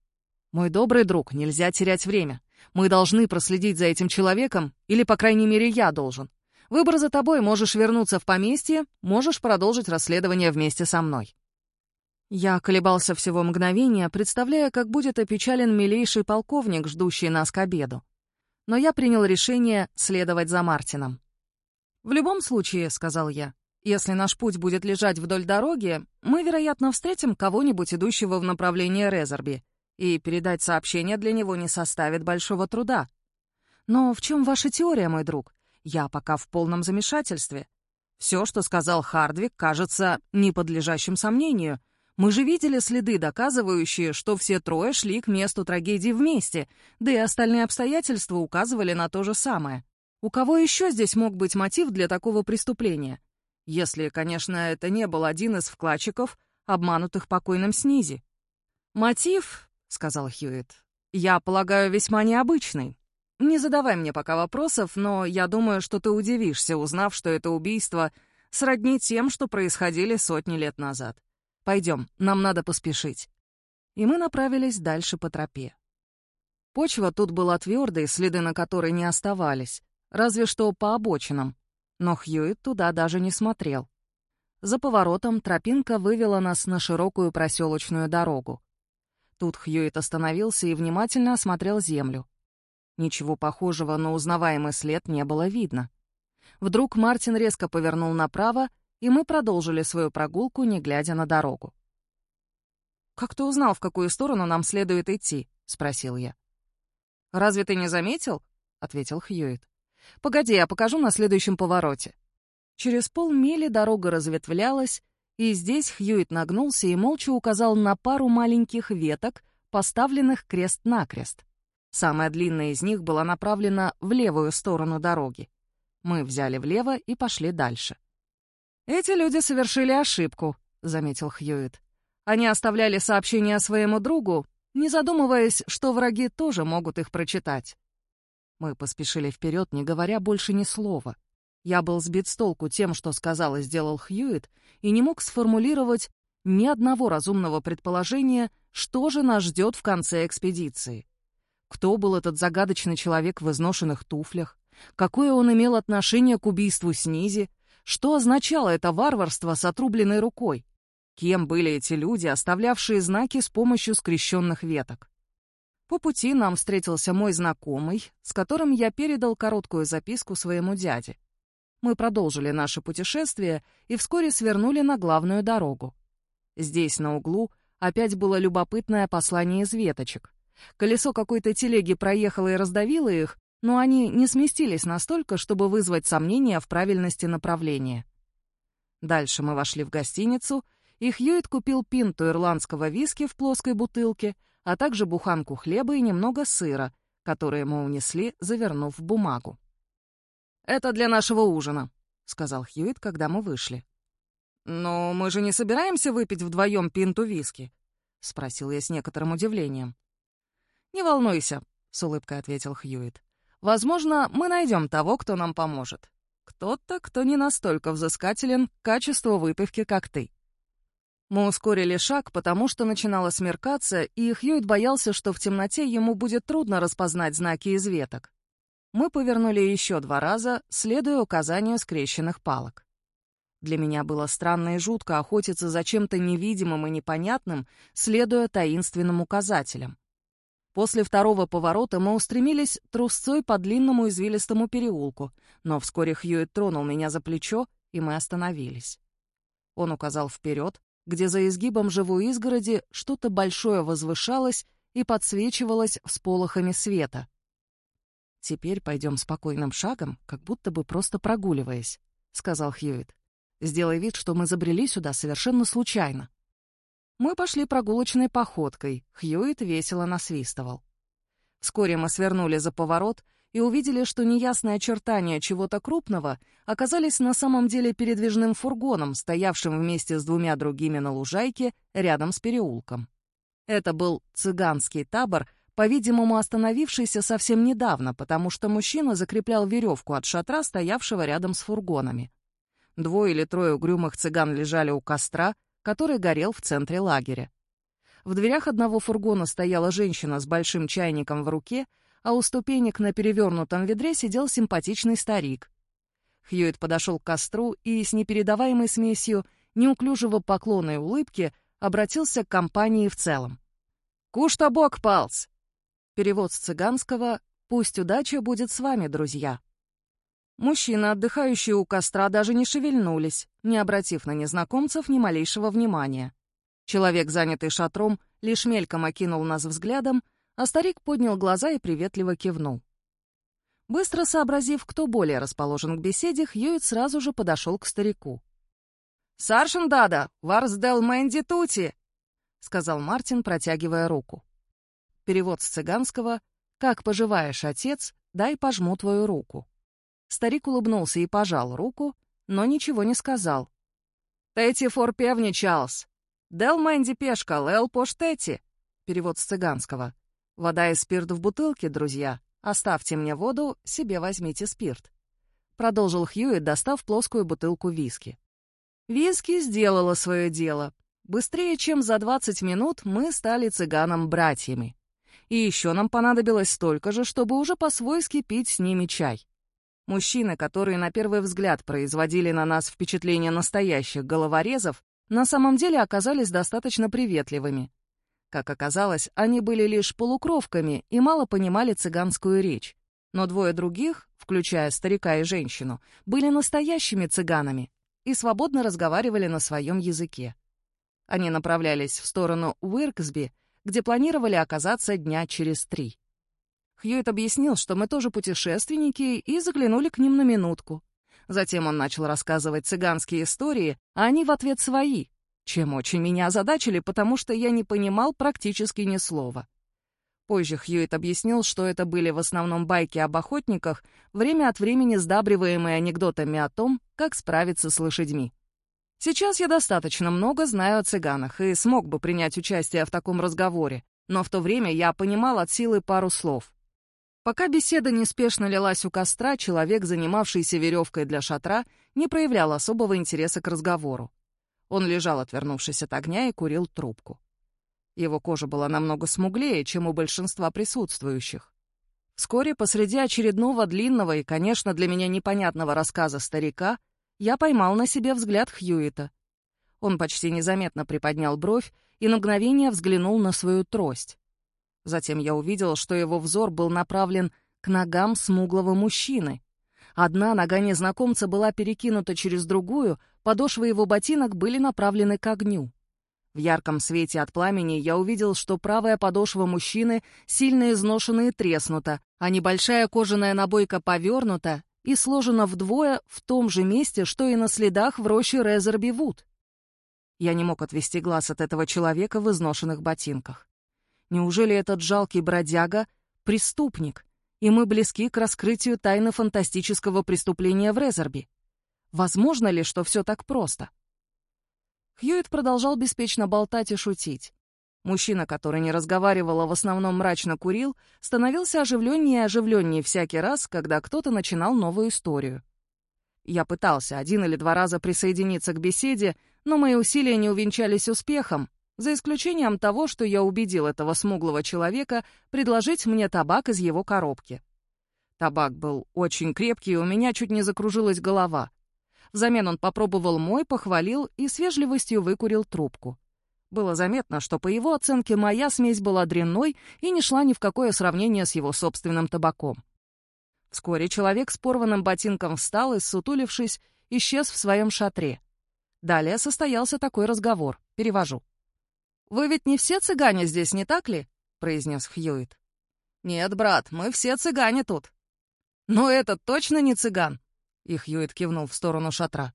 Мой добрый друг, нельзя терять время. Мы должны проследить за этим человеком, или, по крайней мере, я должен. Выбор за тобой, можешь вернуться в поместье, можешь продолжить расследование вместе со мной. Я колебался всего мгновения, представляя, как будет опечален милейший полковник, ждущий нас к обеду. Но я принял решение следовать за Мартином. «В любом случае», — сказал я, если наш путь будет лежать вдоль дороги, мы, вероятно, встретим кого-нибудь, идущего в направлении Резерби, и передать сообщение для него не составит большого труда. Но в чем ваша теория, мой друг? Я пока в полном замешательстве. Все, что сказал Хардвик, кажется неподлежащим сомнению. Мы же видели следы, доказывающие, что все трое шли к месту трагедии вместе, да и остальные обстоятельства указывали на то же самое. У кого еще здесь мог быть мотив для такого преступления? Если, конечно, это не был один из вкладчиков, обманутых покойным Снизи. «Мотив», — сказал Хьюитт, — «я полагаю, весьма необычный. Не задавай мне пока вопросов, но я думаю, что ты удивишься, узнав, что это убийство сродни тем, что происходили сотни лет назад. Пойдем, нам надо поспешить». И мы направились дальше по тропе. Почва тут была твердой, следы на которой не оставались, разве что по обочинам, но Хьюит туда даже не смотрел. За поворотом тропинка вывела нас на широкую проселочную дорогу. Тут Хьюит остановился и внимательно осмотрел землю. Ничего похожего на узнаваемый след не было видно. Вдруг Мартин резко повернул направо, и мы продолжили свою прогулку, не глядя на дорогу. «Как ты узнал, в какую сторону нам следует идти?» — спросил я. «Разве ты не заметил?» — ответил Хьюит. Погоди, я покажу на следующем повороте». Через полмили дорога разветвлялась, и здесь Хьюит нагнулся и молча указал на пару маленьких веток, поставленных крест-накрест. Самая длинная из них была направлена в левую сторону дороги. Мы взяли влево и пошли дальше. «Эти люди совершили ошибку», — заметил Хьюит. «Они оставляли сообщения своему другу, не задумываясь, что враги тоже могут их прочитать». Мы поспешили вперед, не говоря больше ни слова. Я был сбит с толку тем, что сказал и сделал Хьюит, и не мог сформулировать ни одного разумного предположения, что же нас ждет в конце экспедиции. Кто был этот загадочный человек в изношенных туфлях? Какое он имел отношение к убийству Снизи? Что означало это варварство с отрубленной рукой? Кем были эти люди, оставлявшие знаки с помощью скрещенных веток? По пути нам встретился мой знакомый, с которым я передал короткую записку своему дяде. Мы продолжили наше путешествие и вскоре свернули на главную дорогу. Здесь, на углу, опять было любопытное послание из веточек. Колесо какой-то телеги проехало и раздавило их, но они не сместились настолько, чтобы вызвать сомнения в правильности направления. Дальше мы вошли в гостиницу, и Хьюит купил пинту ирландского виски в плоской бутылке, а также буханку хлеба и немного сыра, которые мы унесли, завернув в бумагу. «Это для нашего ужина», — сказал Хьюит, когда мы вышли. «Но мы же не собираемся выпить вдвоем пинту виски?» — спросил я с некоторым удивлением. «Не волнуйся», — с улыбкой ответил Хьюит. «Возможно, мы найдем того, кто нам поможет. Кто-то, кто не настолько взыскателен к качеству выпивки, как ты». Мы ускорили шаг, потому что начинало смеркаться, и Хьюит боялся, что в темноте ему будет трудно распознать знаки из веток. Мы повернули еще два раза, следуя указанию скрещенных палок. Для меня было странно и жутко охотиться за чем-то невидимым и непонятным, следуя таинственным указателям. После второго поворота мы устремились трусцой по длинному извилистому переулку, но вскоре Хьюит тронул меня за плечо, и мы остановились. Он указал вперед, где за изгибом живой изгороди что-то большое возвышалось и подсвечивалось всполохами света. «Теперь пойдем спокойным шагом, как будто бы просто прогуливаясь», — сказал Хьюит. Сделай вид, что мы забрели сюда совершенно случайно». Мы пошли прогулочной походкой, Хьюит весело насвистывал. Вскоре мы свернули за поворот и увидели, что неясные очертания чего-то крупного оказались на самом деле передвижным фургоном, стоявшим вместе с двумя другими на лужайке рядом с переулком. Это был цыганский табор, по-видимому, остановившийся совсем недавно, потому что мужчина закреплял веревку от шатра, стоявшего рядом с фургонами. Двое или трое угрюмых цыган лежали у костра, который горел в центре лагеря. В дверях одного фургона стояла женщина с большим чайником в руке, а у ступенек на перевернутом ведре сидел симпатичный старик. Хьюит подошел к костру и с непередаваемой смесью неуклюжего поклона и улыбки обратился к компании в целом. «Куш-табок, палц!» Перевод с цыганского «Пусть удача будет с вами, друзья». Мужчины, отдыхающие у костра, даже не шевельнулись, не обратив на незнакомцев ни малейшего внимания. Человек, занятый шатром, лишь мельком окинул нас взглядом, а старик поднял глаза и приветливо кивнул. Быстро сообразив, кто более расположен к беседе, Хьюит сразу же подошел к старику. «Саршин Дада, варсдел мэнди тути!» — сказал Мартин, протягивая руку. Перевод с цыганского «Как поживаешь, отец? Дай пожму твою руку». Старик улыбнулся и пожал руку, но ничего не сказал. «Тети фор певни, Чарльз! Дел мэнди пешка, лэл поштети!» Перевод с цыганского. «Вода и спирт в бутылке, друзья. Оставьте мне воду, себе возьмите спирт». Продолжил Хьюит, достав плоскую бутылку виски. Виски сделала свое дело. Быстрее, чем за 20 минут, мы стали цыганом-братьями. И еще нам понадобилось столько же, чтобы уже по-свойски пить с ними чай. Мужчины, которые на первый взгляд производили на нас впечатление настоящих головорезов, на самом деле оказались достаточно приветливыми. Как оказалось, они были лишь полукровками и мало понимали цыганскую речь. Но двое других, включая старика и женщину, были настоящими цыганами и свободно разговаривали на своем языке. Они направлялись в сторону Уирксби, где планировали оказаться дня через три. Хьюит объяснил, что мы тоже путешественники, и заглянули к ним на минутку. Затем он начал рассказывать цыганские истории, а они в ответ свои. Чем очень меня озадачили, потому что я не понимал практически ни слова. Позже Хьюит объяснил, что это были в основном байки об охотниках, время от времени сдабриваемые анекдотами о том, как справиться с лошадьми. Сейчас я достаточно много знаю о цыганах и смог бы принять участие в таком разговоре, но в то время я понимал от силы пару слов. Пока беседа неспешно лилась у костра, человек, занимавшийся веревкой для шатра, не проявлял особого интереса к разговору. Он лежал, отвернувшись от огня, и курил трубку. Его кожа была намного смуглее, чем у большинства присутствующих. Вскоре посреди очередного длинного и, конечно, для меня непонятного рассказа старика я поймал на себе взгляд Хьюита. Он почти незаметно приподнял бровь и на мгновение взглянул на свою трость. Затем я увидел, что его взор был направлен к ногам смуглого мужчины. Одна нога незнакомца была перекинута через другую, подошвы его ботинок были направлены к огню. В ярком свете от пламени я увидел, что правая подошва мужчины сильно изношена и треснута, а небольшая кожаная набойка повернута и сложена вдвое в том же месте, что и на следах в роще Резерби Вуд. Я не мог отвести глаз от этого человека в изношенных ботинках. Неужели этот жалкий бродяга — преступник, и мы близки к раскрытию тайны фантастического преступления в Резерби? Возможно ли, что все так просто? — Хьюит продолжал беспечно болтать и шутить. Мужчина, который не разговаривал, а в основном мрачно курил, становился оживленнее и оживленнее всякий раз, когда кто-то начинал новую историю. Я пытался один или два раза присоединиться к беседе, но мои усилия не увенчались успехом, за исключением того, что я убедил этого смуглого человека предложить мне табак из его коробки. Табак был очень крепкий, и у меня чуть не закружилась голова. Взамен он попробовал мой, похвалил и с вежливостью выкурил трубку. Было заметно, что по его оценке моя смесь была дрянной и не шла ни в какое сравнение с его собственным табаком. Вскоре человек с порванным ботинком встал и, сутулившись, исчез в своем шатре. Далее состоялся такой разговор. Перевожу. «Вы ведь не все цыгане здесь, не так ли?» — произнес Хьюит. «Нет, брат, мы все цыгане тут». «Но этот точно не цыган», и Хьюит кивнул в сторону шатра.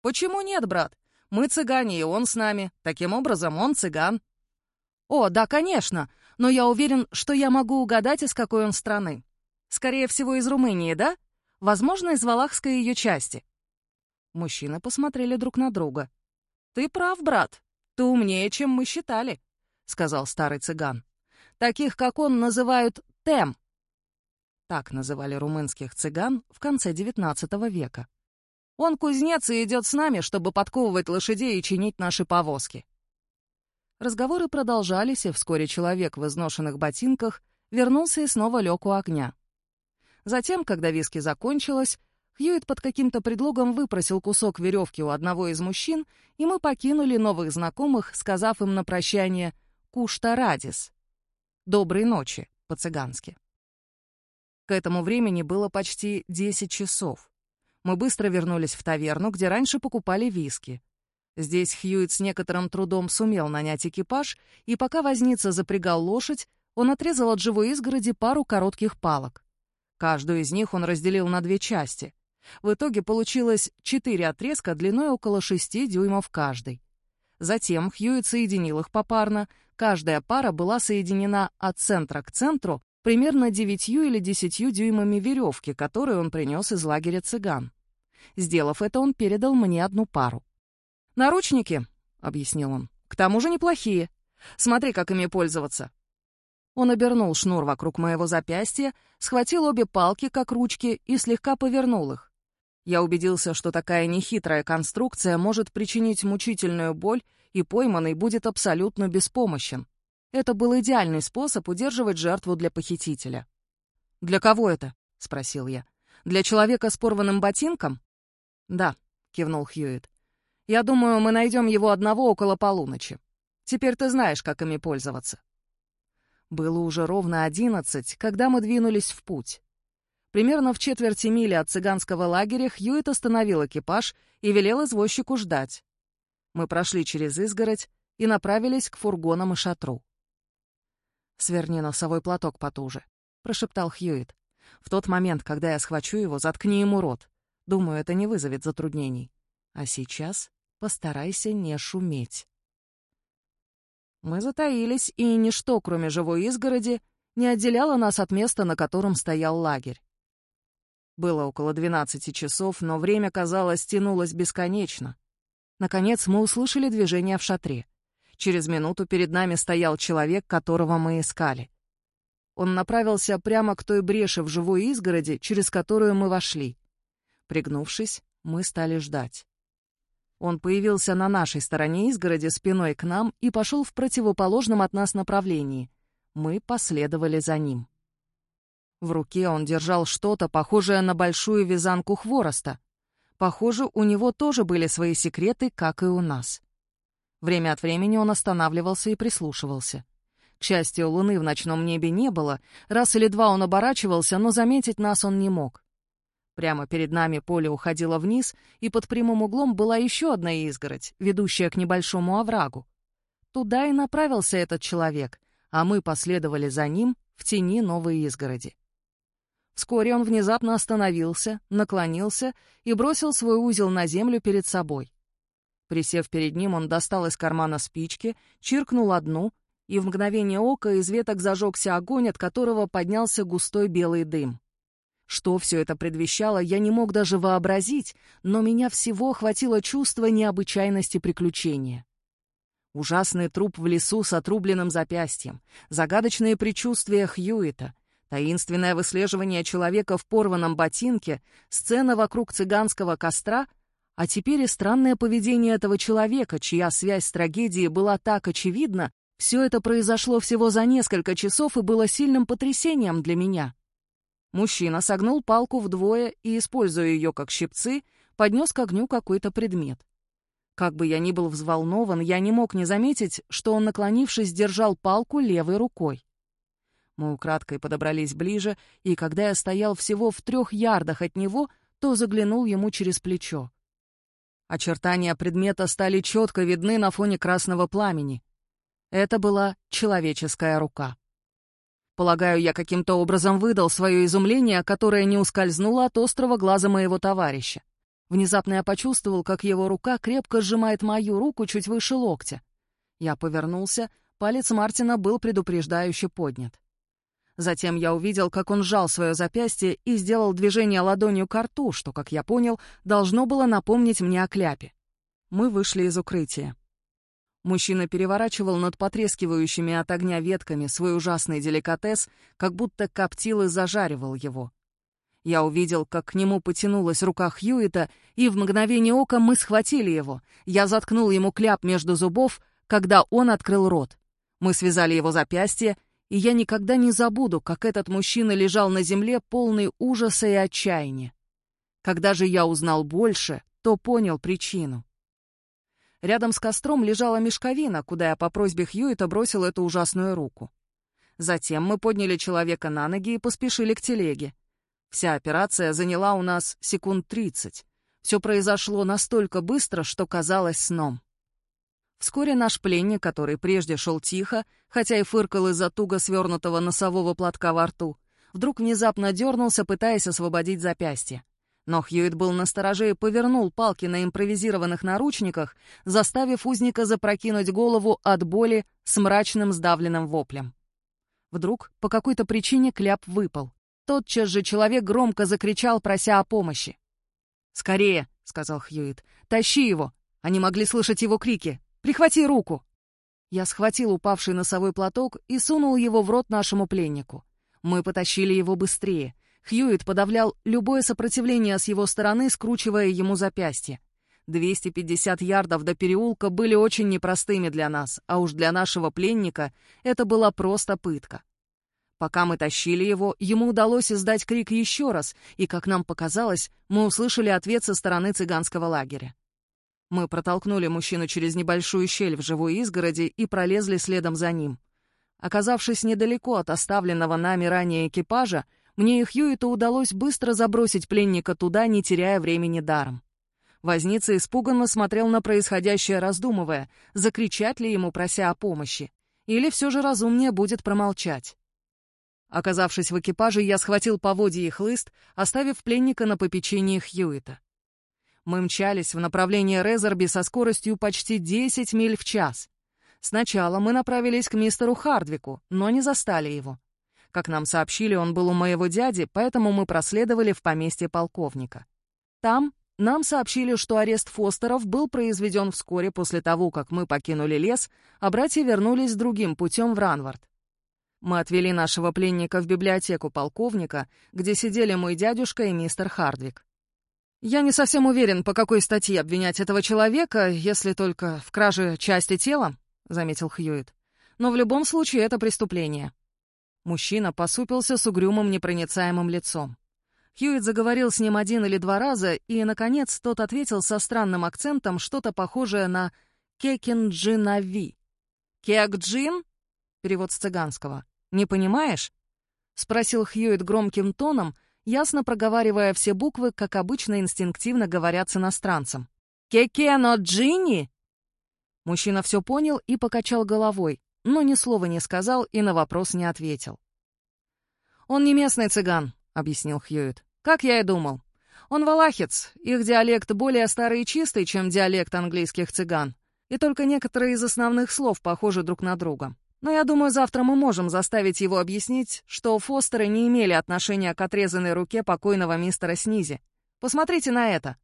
«Почему нет, брат? Мы цыгане, и он с нами. Таким образом, он цыган». «О, да, конечно, но я уверен, что я могу угадать, из какой он страны. Скорее всего, из Румынии, да? Возможно, из Валахской ее части». Мужчины посмотрели друг на друга. «Ты прав, брат. Ты умнее, чем мы считали», — сказал старый цыган. «Таких, как он, называют тем, так называли румынских цыган в конце XIX века. «Он кузнец и идет с нами, чтобы подковывать лошадей и чинить наши повозки». Разговоры продолжались, и вскоре человек в изношенных ботинках вернулся и снова лег у огня. Затем, когда виски закончилось, Хьюит под каким-то предлогом выпросил кусок веревки у одного из мужчин, и мы покинули новых знакомых, сказав им на прощание «Кушта радис» — «Доброй ночи» по-цыгански. К этому времени было почти 10 часов. Мы быстро вернулись в таверну, где раньше покупали виски. Здесь Хьюит с некоторым трудом сумел нанять экипаж, и пока возница запрягал лошадь, он отрезал от живой изгороди пару коротких палок. Каждую из них он разделил на две части. В итоге получилось четыре отрезка длиной около шести дюймов каждый. Затем Хьюит соединил их попарно, каждая пара была соединена от центра к центру примерно девятью или десятью дюймами веревки, которую он принес из лагеря цыган. Сделав это, он передал мне одну пару. «Наручники», — объяснил он, — «к тому же неплохие. Смотри, как ими пользоваться». Он обернул шнур вокруг моего запястья, схватил обе палки, как ручки, и слегка повернул их. Я убедился, что такая нехитрая конструкция может причинить мучительную боль, и пойманный будет абсолютно беспомощен. Это был идеальный способ удерживать жертву для похитителя. «Для кого это?» — спросил я. «Для человека с порванным ботинком?» «Да», — кивнул Хьюит. «Я думаю, мы найдем его одного около полуночи. Теперь ты знаешь, как ими пользоваться». Было уже ровно одиннадцать, когда мы двинулись в путь. Примерно в четверти мили от цыганского лагеря Хьюит остановил экипаж и велел извозчику ждать. Мы прошли через изгородь и направились к фургонам и шатру. «Сверни носовой платок потуже», — прошептал Хьюит. «В тот момент, когда я схвачу его, заткни ему рот. Думаю, это не вызовет затруднений. А сейчас постарайся не шуметь. Мы затаились, и ничто, кроме живой изгороди, не отделяло нас от места, на котором стоял лагерь. Было около двенадцати часов, но время, казалось, тянулось бесконечно. Наконец мы услышали движение в шатре. Через минуту перед нами стоял человек, которого мы искали. Он направился прямо к той бреши в живой изгороди, через которую мы вошли. Пригнувшись, мы стали ждать. Он появился на нашей стороне изгороди спиной к нам и пошел в противоположном от нас направлении. Мы последовали за ним. В руке он держал что-то, похожее на большую вязанку хвороста. Похоже, у него тоже были свои секреты, как и у нас. Время от времени он останавливался и прислушивался. К счастью, луны в ночном небе не было, раз или два он оборачивался, но заметить нас он не мог. Прямо перед нами поле уходило вниз, и под прямым углом была еще одна изгородь, ведущая к небольшому оврагу. Туда и направился этот человек, а мы последовали за ним в тени новой изгороди. Вскоре он внезапно остановился, наклонился и бросил свой узел на землю перед собой. Присев перед ним, он достал из кармана спички, чиркнул одну, и в мгновение ока из веток зажегся огонь, от которого поднялся густой белый дым. Что все это предвещало, я не мог даже вообразить, но меня всего охватило чувство необычайности приключения. Ужасный труп в лесу с отрубленным запястьем, загадочные предчувствия Хьюита, таинственное выслеживание человека в порванном ботинке, сцена вокруг цыганского костра, а теперь и странное поведение этого человека, чья связь с трагедией была так очевидна, все это произошло всего за несколько часов и было сильным потрясением для меня. Мужчина согнул палку вдвое и, используя ее как щипцы, поднес к огню какой-то предмет. Как бы я ни был взволнован, я не мог не заметить, что он, наклонившись, держал палку левой рукой. Мы украдкой подобрались ближе, и когда я стоял всего в трех ярдах от него, то заглянул ему через плечо. Очертания предмета стали четко видны на фоне красного пламени. Это была человеческая рука. Полагаю, я каким-то образом выдал свое изумление, которое не ускользнуло от острого глаза моего товарища. Внезапно я почувствовал, как его рука крепко сжимает мою руку чуть выше локтя. Я повернулся, палец Мартина был предупреждающе поднят. Затем я увидел, как он сжал свое запястье и сделал движение ладонью к рту, что, как я понял, должно было напомнить мне о кляпе. Мы вышли из укрытия. Мужчина переворачивал над потрескивающими от огня ветками свой ужасный деликатес, как будто коптил и зажаривал его. Я увидел, как к нему потянулась рука Хьюита, и в мгновение ока мы схватили его. Я заткнул ему кляп между зубов, когда он открыл рот. Мы связали его запястье, и я никогда не забуду, как этот мужчина лежал на земле полный ужаса и отчаяния. Когда же я узнал больше, то понял причину. Рядом с костром лежала мешковина, куда я по просьбе Хьюита бросил эту ужасную руку. Затем мы подняли человека на ноги и поспешили к телеге. Вся операция заняла у нас секунд тридцать. Все произошло настолько быстро, что казалось сном. Вскоре наш пленник, который прежде шел тихо, хотя и фыркал из-за туго свернутого носового платка во рту, вдруг внезапно дернулся, пытаясь освободить запястье. Но Хьюит был настороже и повернул палки на импровизированных наручниках, заставив узника запрокинуть голову от боли с мрачным сдавленным воплем. Вдруг по какой-то причине кляп выпал. Тотчас же человек громко закричал, прося о помощи. «Скорее!» — сказал Хьюит. «Тащи его!» Они могли слышать его крики. «Прихвати руку!» Я схватил упавший носовой платок и сунул его в рот нашему пленнику. Мы потащили его быстрее. Хьюит подавлял любое сопротивление с его стороны, скручивая ему запястье. 250 ярдов до переулка были очень непростыми для нас, а уж для нашего пленника это была просто пытка. Пока мы тащили его, ему удалось издать крик еще раз, и, как нам показалось, мы услышали ответ со стороны цыганского лагеря. Мы протолкнули мужчину через небольшую щель в живой изгороди и пролезли следом за ним. Оказавшись недалеко от оставленного нами ранее экипажа, мне и Хьюиту удалось быстро забросить пленника туда, не теряя времени даром. Возница испуганно смотрел на происходящее, раздумывая, закричать ли ему, прося о помощи, или все же разумнее будет промолчать. Оказавшись в экипаже, я схватил поводья и хлыст, оставив пленника на попечении Хьюита. Мы мчались в направлении Резерби со скоростью почти 10 миль в час. Сначала мы направились к мистеру Хардвику, но не застали его. Как нам сообщили, он был у моего дяди, поэтому мы проследовали в поместье полковника. Там нам сообщили, что арест Фостеров был произведен вскоре после того, как мы покинули лес, а братья вернулись другим путем в Ранвард. Мы отвели нашего пленника в библиотеку полковника, где сидели мой дядюшка и мистер Хардвик. «Я не совсем уверен, по какой статье обвинять этого человека, если только в краже части тела», — заметил Хьюит. «Но в любом случае это преступление». Мужчина посупился с угрюмым непроницаемым лицом. Хьюит заговорил с ним один или два раза, и, наконец, тот ответил со странным акцентом что-то похожее на «кекинджинави». «Кекджин?» — перевод с цыганского. «Не понимаешь?» — спросил Хьюит громким тоном, ясно проговаривая все буквы, как обычно инстинктивно говорят с иностранцем. «Кекено Джинни?» Мужчина все понял и покачал головой, но ни слова не сказал и на вопрос не ответил. «Он не местный цыган», — объяснил Хьюит. «Как я и думал. Он валахец, их диалект более старый и чистый, чем диалект английских цыган, и только некоторые из основных слов похожи друг на друга. Но я думаю, завтра мы можем заставить его объяснить, что Фостеры не имели отношения к отрезанной руке покойного мистера Снизи. Посмотрите на это!»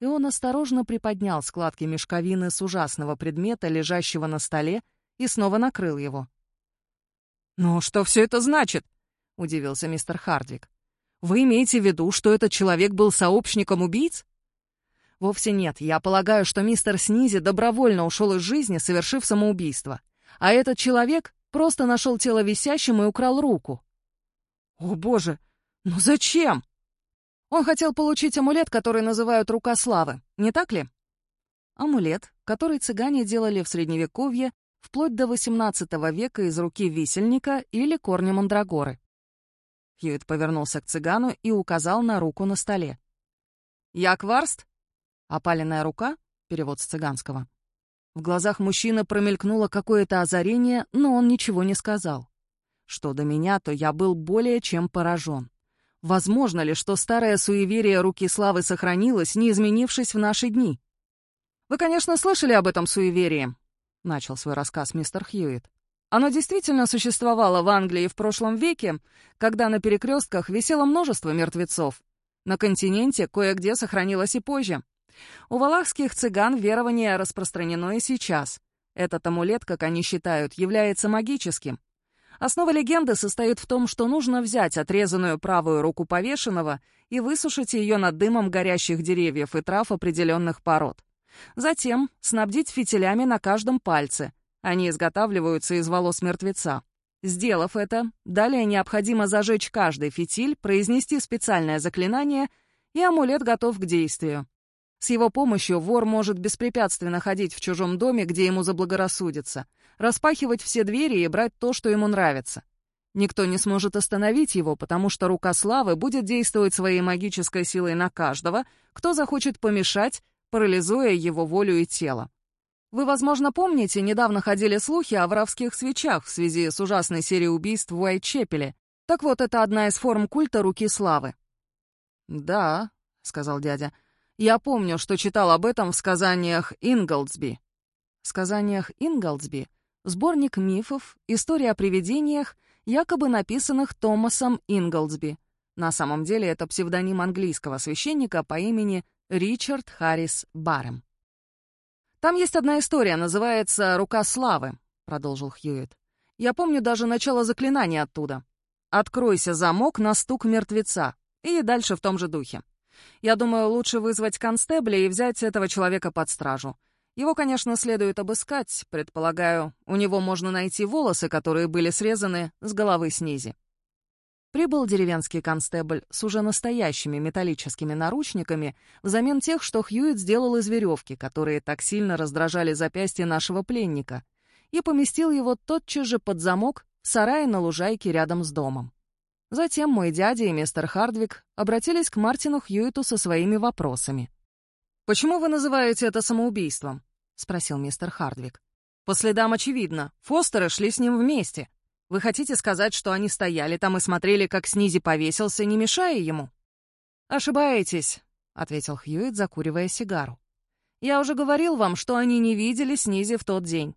И он осторожно приподнял складки мешковины с ужасного предмета, лежащего на столе, и снова накрыл его. «Ну, что все это значит?» — удивился мистер Хардвик. «Вы имеете в виду, что этот человек был сообщником убийц?» «Вовсе нет. Я полагаю, что мистер Снизи добровольно ушел из жизни, совершив самоубийство. А этот человек просто нашел тело висящим и украл руку». «О, боже! Ну зачем?» Он хотел получить амулет, который называют «Рука славы», не так ли? Амулет, который цыгане делали в Средневековье вплоть до XVIII века из руки висельника или корня мандрагоры. Хьюит повернулся к цыгану и указал на руку на столе. «Якварст?» «Опаленная рука?» — перевод с цыганского. В глазах мужчины промелькнуло какое-то озарение, но он ничего не сказал. Что до меня, то я был более чем поражен. Возможно ли, что старое суеверие руки славы сохранилось, не изменившись в наши дни? «Вы, конечно, слышали об этом суеверии», — начал свой рассказ мистер Хьюитт. Оно действительно существовало в Англии в прошлом веке, когда на перекрестках висело множество мертвецов. На континенте кое-где сохранилось и позже. У валахских цыган верование распространено и сейчас. Этот амулет, как они считают, является магическим. Основа легенды состоит в том, что нужно взять отрезанную правую руку повешенного и высушить ее над дымом горящих деревьев и трав определенных пород. Затем снабдить фитилями на каждом пальце — они изготавливаются из волос мертвеца. Сделав это, далее необходимо зажечь каждый фитиль, произнести специальное заклинание, и амулет готов к действию. С его помощью вор может беспрепятственно ходить в чужом доме, где ему заблагорассудится, распахивать все двери и брать то, что ему нравится. Никто не сможет остановить его, потому что рука славы будет действовать своей магической силой на каждого, кто захочет помешать, парализуя его волю и тело. Вы, возможно, помните, недавно ходили слухи о воровских свечах в связи с ужасной серией убийств в Уайтчепеле. Так вот, это одна из форм культа руки славы. «Да», — сказал дядя, — «я помню, что читал об этом в сказаниях Инголдсби». В сказаниях Инголдсби — сборник мифов, история о привидениях, якобы написанных Томасом Инголдсби. На самом деле это псевдоним английского священника по имени Ричард Харрис Барем. «Там есть одна история, называется «Рука славы», — продолжил Хьюитт. «Я помню даже начало заклинания оттуда. «Откройся замок на стук мертвеца» и дальше в том же духе. Я думаю, лучше вызвать констебля и взять этого человека под стражу. Его, конечно, следует обыскать. Предполагаю, у него можно найти волосы, которые были срезаны с головы снизи. Прибыл деревенский констебль с уже настоящими металлическими наручниками взамен тех, что Хьюит сделал из веревки, которые так сильно раздражали запястье нашего пленника, и поместил его тотчас же под замок в сарае на лужайке рядом с домом. Затем мой дядя и мистер Хардвик обратились к Мартину Хьюиту со своими вопросами. «Почему вы называете это самоубийством?» — спросил мистер Хардвик. «По следам очевидно. Фостеры шли с ним вместе. Вы хотите сказать, что они стояли там и смотрели, как Снизи повесился, не мешая ему? Ошибаетесь. — ответил Хьюит, закуривая сигару. «Я уже говорил вам, что они не видели Снизи в тот день».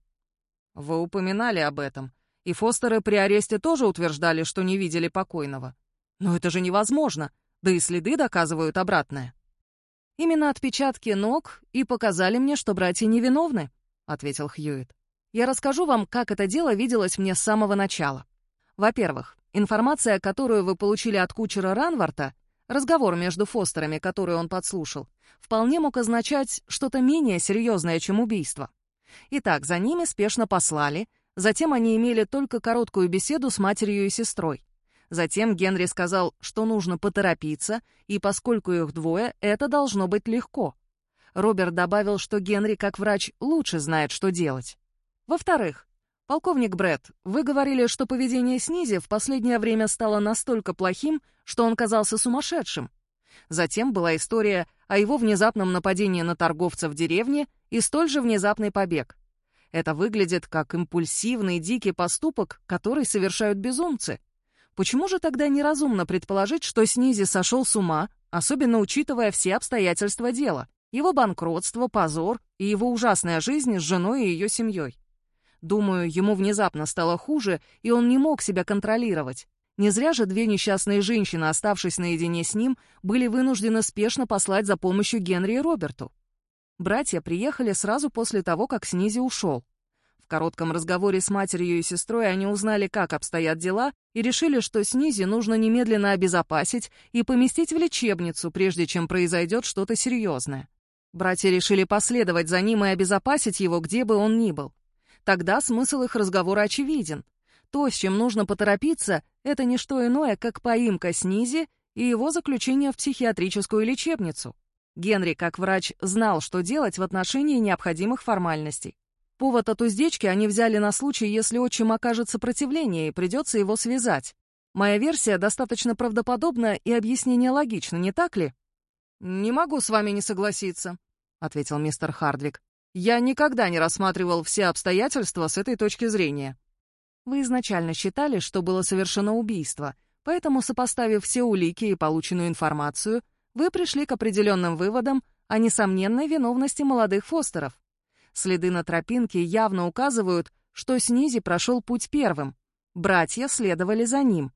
«Вы упоминали об этом. И Фостеры при аресте тоже утверждали, что не видели покойного. Но это же невозможно, да и следы доказывают обратное». «Именно отпечатки ног и показали мне, что братья невиновны», — ответил Хьюит. «Я расскажу вам, как это дело виделось мне с самого начала. Во-первых, информация, которую вы получили от кучера Ранварта, разговор между Фостерами, который он подслушал, вполне мог означать что-то менее серьезное, чем убийство. Итак, за ними спешно послали, затем они имели только короткую беседу с матерью и сестрой. Затем Генри сказал, что нужно поторопиться, и поскольку их двое, это должно быть легко. Роберт добавил, что Генри, как врач, лучше знает, что делать. Во-вторых, полковник Бретт, вы говорили, что поведение Снизи в последнее время стало настолько плохим, что он казался сумасшедшим. Затем была история о его внезапном нападении на торговца в деревне и столь же внезапный побег. Это выглядит как импульсивный дикий поступок, который совершают безумцы. Почему же тогда неразумно предположить, что Снизи сошел с ума, особенно учитывая все обстоятельства дела, его банкротство, позор и его ужасная жизнь с женой и ее семьей? Думаю, ему внезапно стало хуже, и он не мог себя контролировать. Не зря же две несчастные женщины, оставшись наедине с ним, были вынуждены спешно послать за помощью Генри и Роберту. Братья приехали сразу после того, как Снизи ушел. В коротком разговоре с матерью и сестрой они узнали, как обстоят дела, и решили, что Снизи нужно немедленно обезопасить и поместить в лечебницу, прежде чем произойдет что-то серьезное. Братья решили последовать за ним и обезопасить его, где бы он ни был. Тогда смысл их разговора очевиден. То, с чем нужно поторопиться, это не что иное, как поимка Снизи и его заключение в психиатрическую лечебницу. Генри, как врач, знал, что делать в отношении необходимых формальностей. Повод от уздечки они взяли на случай, если отчим окажет сопротивление и придется его связать. Моя версия достаточно правдоподобна и объяснение логично, не так ли? «Не могу с вами не согласиться», — ответил мистер Хардвик. «Я никогда не рассматривал все обстоятельства с этой точки зрения». Вы изначально считали, что было совершено убийство, поэтому, сопоставив все улики и полученную информацию, вы пришли к определенным выводам о несомненной виновности молодых Фостеров. Следы на тропинке явно указывают, что Снизи прошел путь первым. Братья следовали за ним.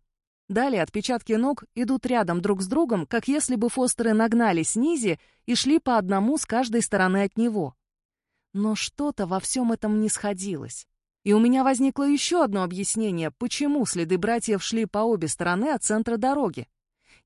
Далее отпечатки ног идут рядом друг с другом, как если бы Фостеры нагнали Снизи и шли по одному с каждой стороны от него. Но что-то во всем этом не сходилось. И у меня возникло еще одно объяснение, почему следы братьев шли по обе стороны от центра дороги.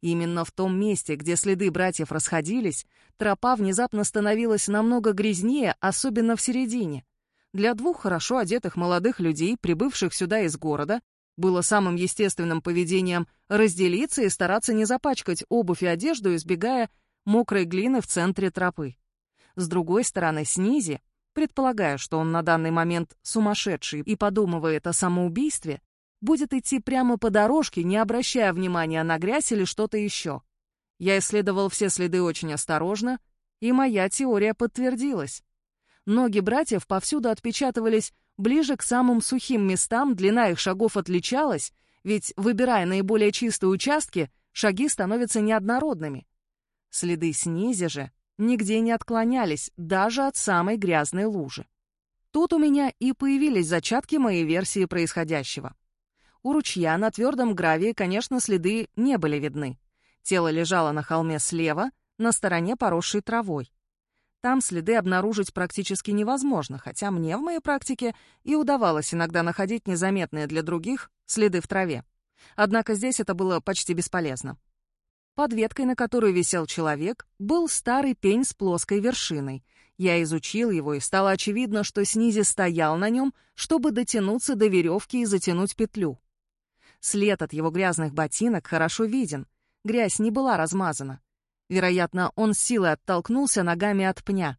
Именно в том месте, где следы братьев расходились, тропа внезапно становилась намного грязнее, особенно в середине. Для двух хорошо одетых молодых людей, прибывших сюда из города, было самым естественным поведением разделиться и стараться не запачкать обувь и одежду, избегая мокрой глины в центре тропы. С другой стороны, снизу, предполагая, что он на данный момент сумасшедший и подумывает о самоубийстве, будет идти прямо по дорожке, не обращая внимания на грязь или что-то еще. Я исследовал все следы очень осторожно, и моя теория подтвердилась. Ноги братьев повсюду отпечатывались ближе к самым сухим местам, длина их шагов отличалась, ведь, выбирая наиболее чистые участки, шаги становятся неоднородными. Следы снизу же нигде не отклонялись, даже от самой грязной лужи. Тут у меня и появились зачатки моей версии происходящего. У ручья на твердом гравии, конечно, следы не были видны. Тело лежало на холме слева, на стороне поросшей травой. Там следы обнаружить практически невозможно, хотя мне в моей практике и удавалось иногда находить незаметные для других следы в траве. Однако здесь это было почти бесполезно. Под веткой, на которой висел человек, был старый пень с плоской вершиной. Я изучил его, и стало очевидно, что Снизи стоял на нем, чтобы дотянуться до веревки и затянуть петлю. След от его грязных ботинок хорошо виден. Грязь не была размазана. Вероятно, он силой оттолкнулся ногами от пня.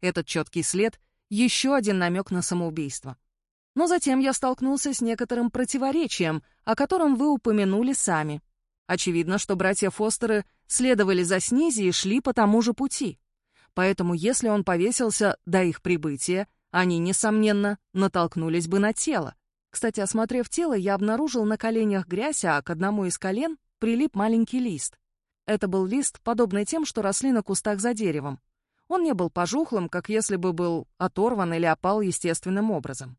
Этот четкий след — еще один намек на самоубийство. Но затем я столкнулся с некоторым противоречием, о котором вы упомянули сами. Очевидно, что братья Фостеры следовали за Снизи и шли по тому же пути. Поэтому если он повесился до их прибытия, они, несомненно, натолкнулись бы на тело. Кстати, осмотрев тело, я обнаружил на коленях грязь, а к одному из колен прилип маленький лист. Это был лист, подобный тем, что росли на кустах за деревом. Он не был пожухлым, как если бы был оторван или опал естественным образом.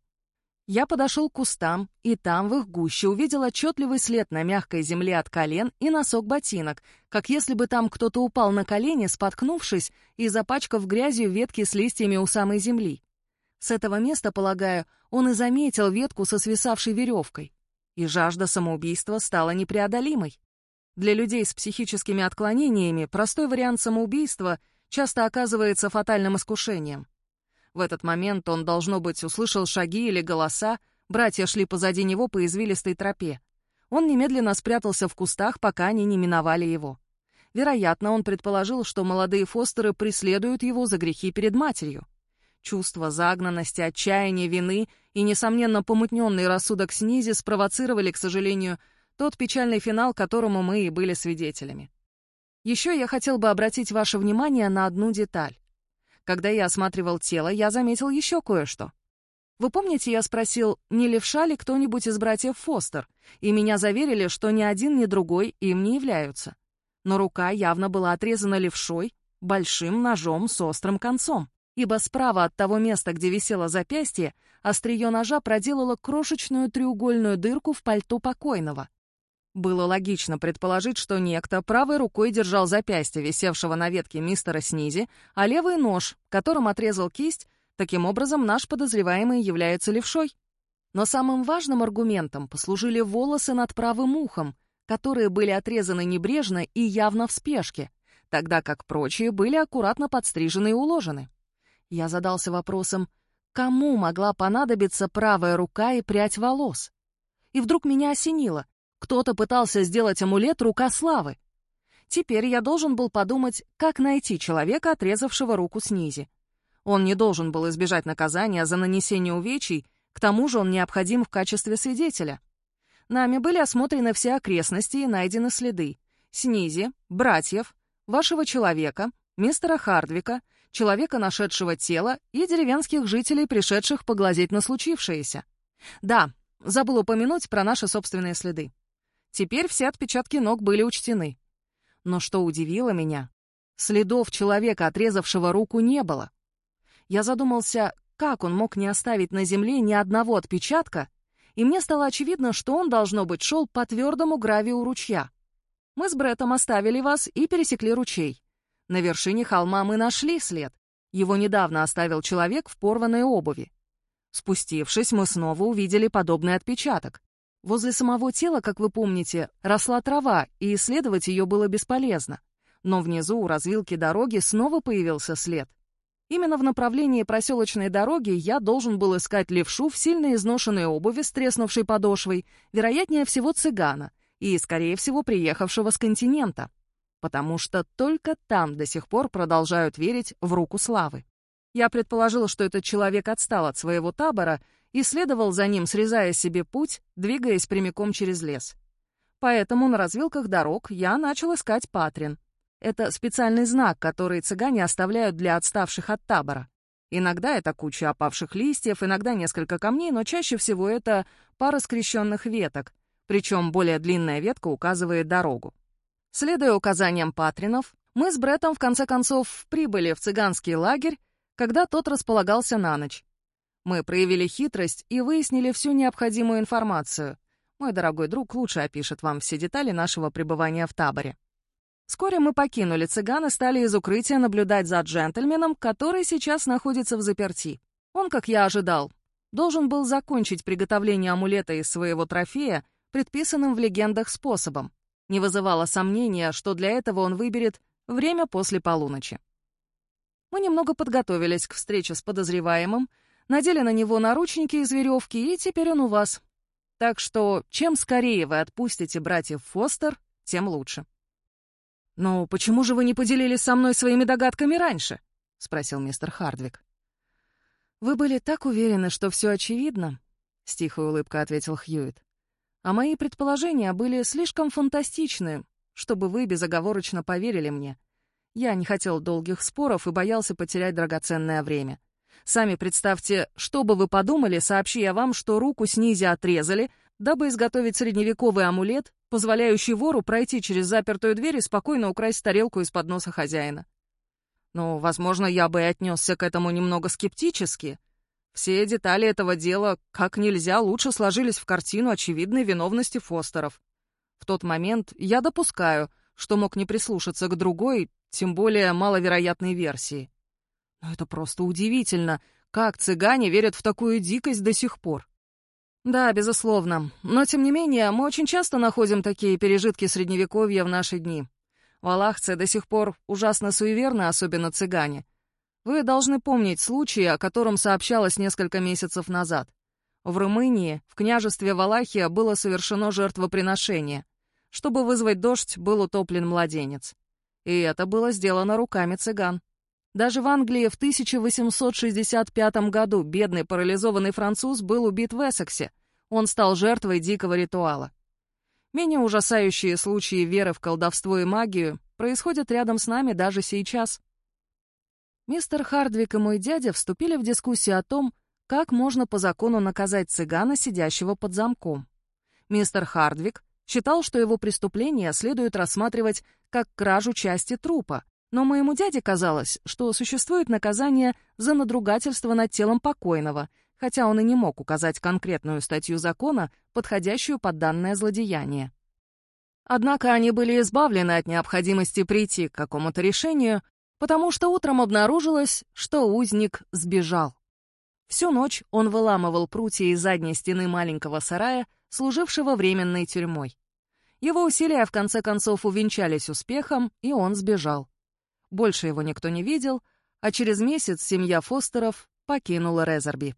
Я подошел к кустам, и там, в их гуще, увидел отчетливый след на мягкой земле от колен и носок ботинок, как если бы там кто-то упал на колени, споткнувшись и запачкав грязью ветки с листьями у самой земли. С этого места, полагаю, он и заметил ветку со свисавшей веревкой. И жажда самоубийства стала непреодолимой. Для людей с психическими отклонениями простой вариант самоубийства часто оказывается фатальным искушением. В этот момент он, должно быть, услышал шаги или голоса, братья шли позади него по извилистой тропе. Он немедленно спрятался в кустах, пока они не миновали его. Вероятно, он предположил, что молодые Фостеры преследуют его за грехи перед матерью. Чувство загнанности, отчаяния, вины и, несомненно, помутненный рассудок Снизи спровоцировали, к сожалению, тот печальный финал, которому мы и были свидетелями. Еще я хотел бы обратить ваше внимание на одну деталь. Когда я осматривал тело, я заметил еще кое-что. Вы помните, я спросил, не левша ли кто-нибудь из братьев Фостер, и меня заверили, что ни один, ни другой им не являются. Но рука явно была отрезана левшой, большим ножом с острым концом, ибо справа от того места, где висело запястье, острие ножа проделало крошечную треугольную дырку в пальто покойного. Было логично предположить, что некто правой рукой держал запястье, висевшего на ветке мистера Снизи, а левый нож, которым отрезал кисть, таким образом наш подозреваемый является левшой. Но самым важным аргументом послужили волосы над правым ухом, которые были отрезаны небрежно и явно в спешке, тогда как прочие были аккуратно подстрижены и уложены. Я задался вопросом, кому могла понадобиться правая рука и прядь волос? И вдруг меня осенило. Кто-то пытался сделать амулет «Рука славы». Теперь я должен был подумать, как найти человека, отрезавшего руку снизи. Он не должен был избежать наказания за нанесение увечий, к тому же он необходим в качестве свидетеля. Нами были осмотрены все окрестности и найдены следы. Снизи, братьев, вашего человека, мистера Хардвика, человека, нашедшего тело, и деревенских жителей, пришедших поглазеть на случившееся. Да, забыл упомянуть про наши собственные следы. Теперь все отпечатки ног были учтены. Но что удивило меня, следов человека, отрезавшего руку, не было. Я задумался, как он мог не оставить на земле ни одного отпечатка, и мне стало очевидно, что он, должно быть, шел по твердому гравию ручья. Мы с Бреттом оставили вас и пересекли ручей. На вершине холма мы нашли след. Его недавно оставил человек в порванной обуви. Спустившись, мы снова увидели подобный отпечаток. Возле самого тела, как вы помните, росла трава, и исследовать ее было бесполезно. Но внизу у развилки дороги снова появился след. Именно в направлении проселочной дороги я должен был искать левшу в сильно изношенной обуви с треснувшей подошвой, вероятнее всего цыгана, и, скорее всего, приехавшего с континента. Потому что только там до сих пор продолжают верить в руку славы. Я предположил, что этот человек отстал от своего табора и следовал за ним, срезая себе путь, двигаясь прямиком через лес. Поэтому на развилках дорог я начал искать Патрин. Это специальный знак, который цыгане оставляют для отставших от табора. Иногда это куча опавших листьев, иногда несколько камней, но чаще всего это пара скрещенных веток, причем более длинная ветка указывает дорогу. Следуя указаниям Патринов, мы с Бреттом в конце концов прибыли в цыганский лагерь, когда тот располагался на ночь. Мы проявили хитрость и выяснили всю необходимую информацию. Мой дорогой друг лучше опишет вам все детали нашего пребывания в таборе. Вскоре мы покинули цыган и стали из укрытия наблюдать за джентльменом, который сейчас находится в заперти. Он, как я ожидал, должен был закончить приготовление амулета из своего трофея, предписанным в легендах способом. Не вызывало сомнения, что для этого он выберет время после полуночи. Мы немного подготовились к встрече с подозреваемым, надели на него наручники из веревки, и теперь он у вас. Так что чем скорее вы отпустите братьев Фостер, тем лучше. «Но почему же вы не поделились со мной своими догадками раньше?» — спросил мистер Хардвик. «Вы были так уверены, что все очевидно», — с тихой улыбкой ответил Хьюит. «А мои предположения были слишком фантастичны, чтобы вы безоговорочно поверили мне. Я не хотел долгих споров и боялся потерять драгоценное время. Сами представьте, что бы вы подумали, сообщи я вам, что руку снизи отрезали, дабы изготовить средневековый амулет, позволяющий вору пройти через запертую дверь и спокойно украсть тарелку из-под носа хозяина. Но, возможно, я бы и отнесся к этому немного скептически. Все детали этого дела как нельзя лучше сложились в картину очевидной виновности Фостеров. В тот момент я допускаю, что мог не прислушаться к другой, тем более маловероятной версии. Но это просто удивительно, как цыгане верят в такую дикость до сих пор. Да, безусловно. Но, тем не менее, мы очень часто находим такие пережитки Средневековья в наши дни. Валахцы до сих пор ужасно суеверны, особенно цыгане. Вы должны помнить случай, о котором сообщалось несколько месяцев назад. В Румынии, в княжестве Валахия, было совершено жертвоприношение. Чтобы вызвать дождь, был утоплен младенец. И это было сделано руками цыган. Даже в Англии в 1865 году бедный парализованный француз был убит в Эссексе. Он стал жертвой дикого ритуала. Менее ужасающие случаи веры в колдовство и магию происходят рядом с нами даже сейчас. Мистер Хардвик и мой дядя вступили в дискуссию о том, как можно по закону наказать цыгана, сидящего под замком. Мистер Хардвик считал, что его преступление следует рассматривать как кражу части трупа, но моему дяде казалось, что существует наказание за надругательство над телом покойного, хотя он и не мог указать конкретную статью закона, подходящую под данное злодеяние. Однако они были избавлены от необходимости прийти к какому-то решению, потому что утром обнаружилось, что узник сбежал. Всю ночь он выламывал прутья из задней стены маленького сарая, служившего временной тюрьмой. Его усилия в конце концов увенчались успехом, и он сбежал. Больше его никто не видел, а через месяц семья Фостеров покинула Резерби.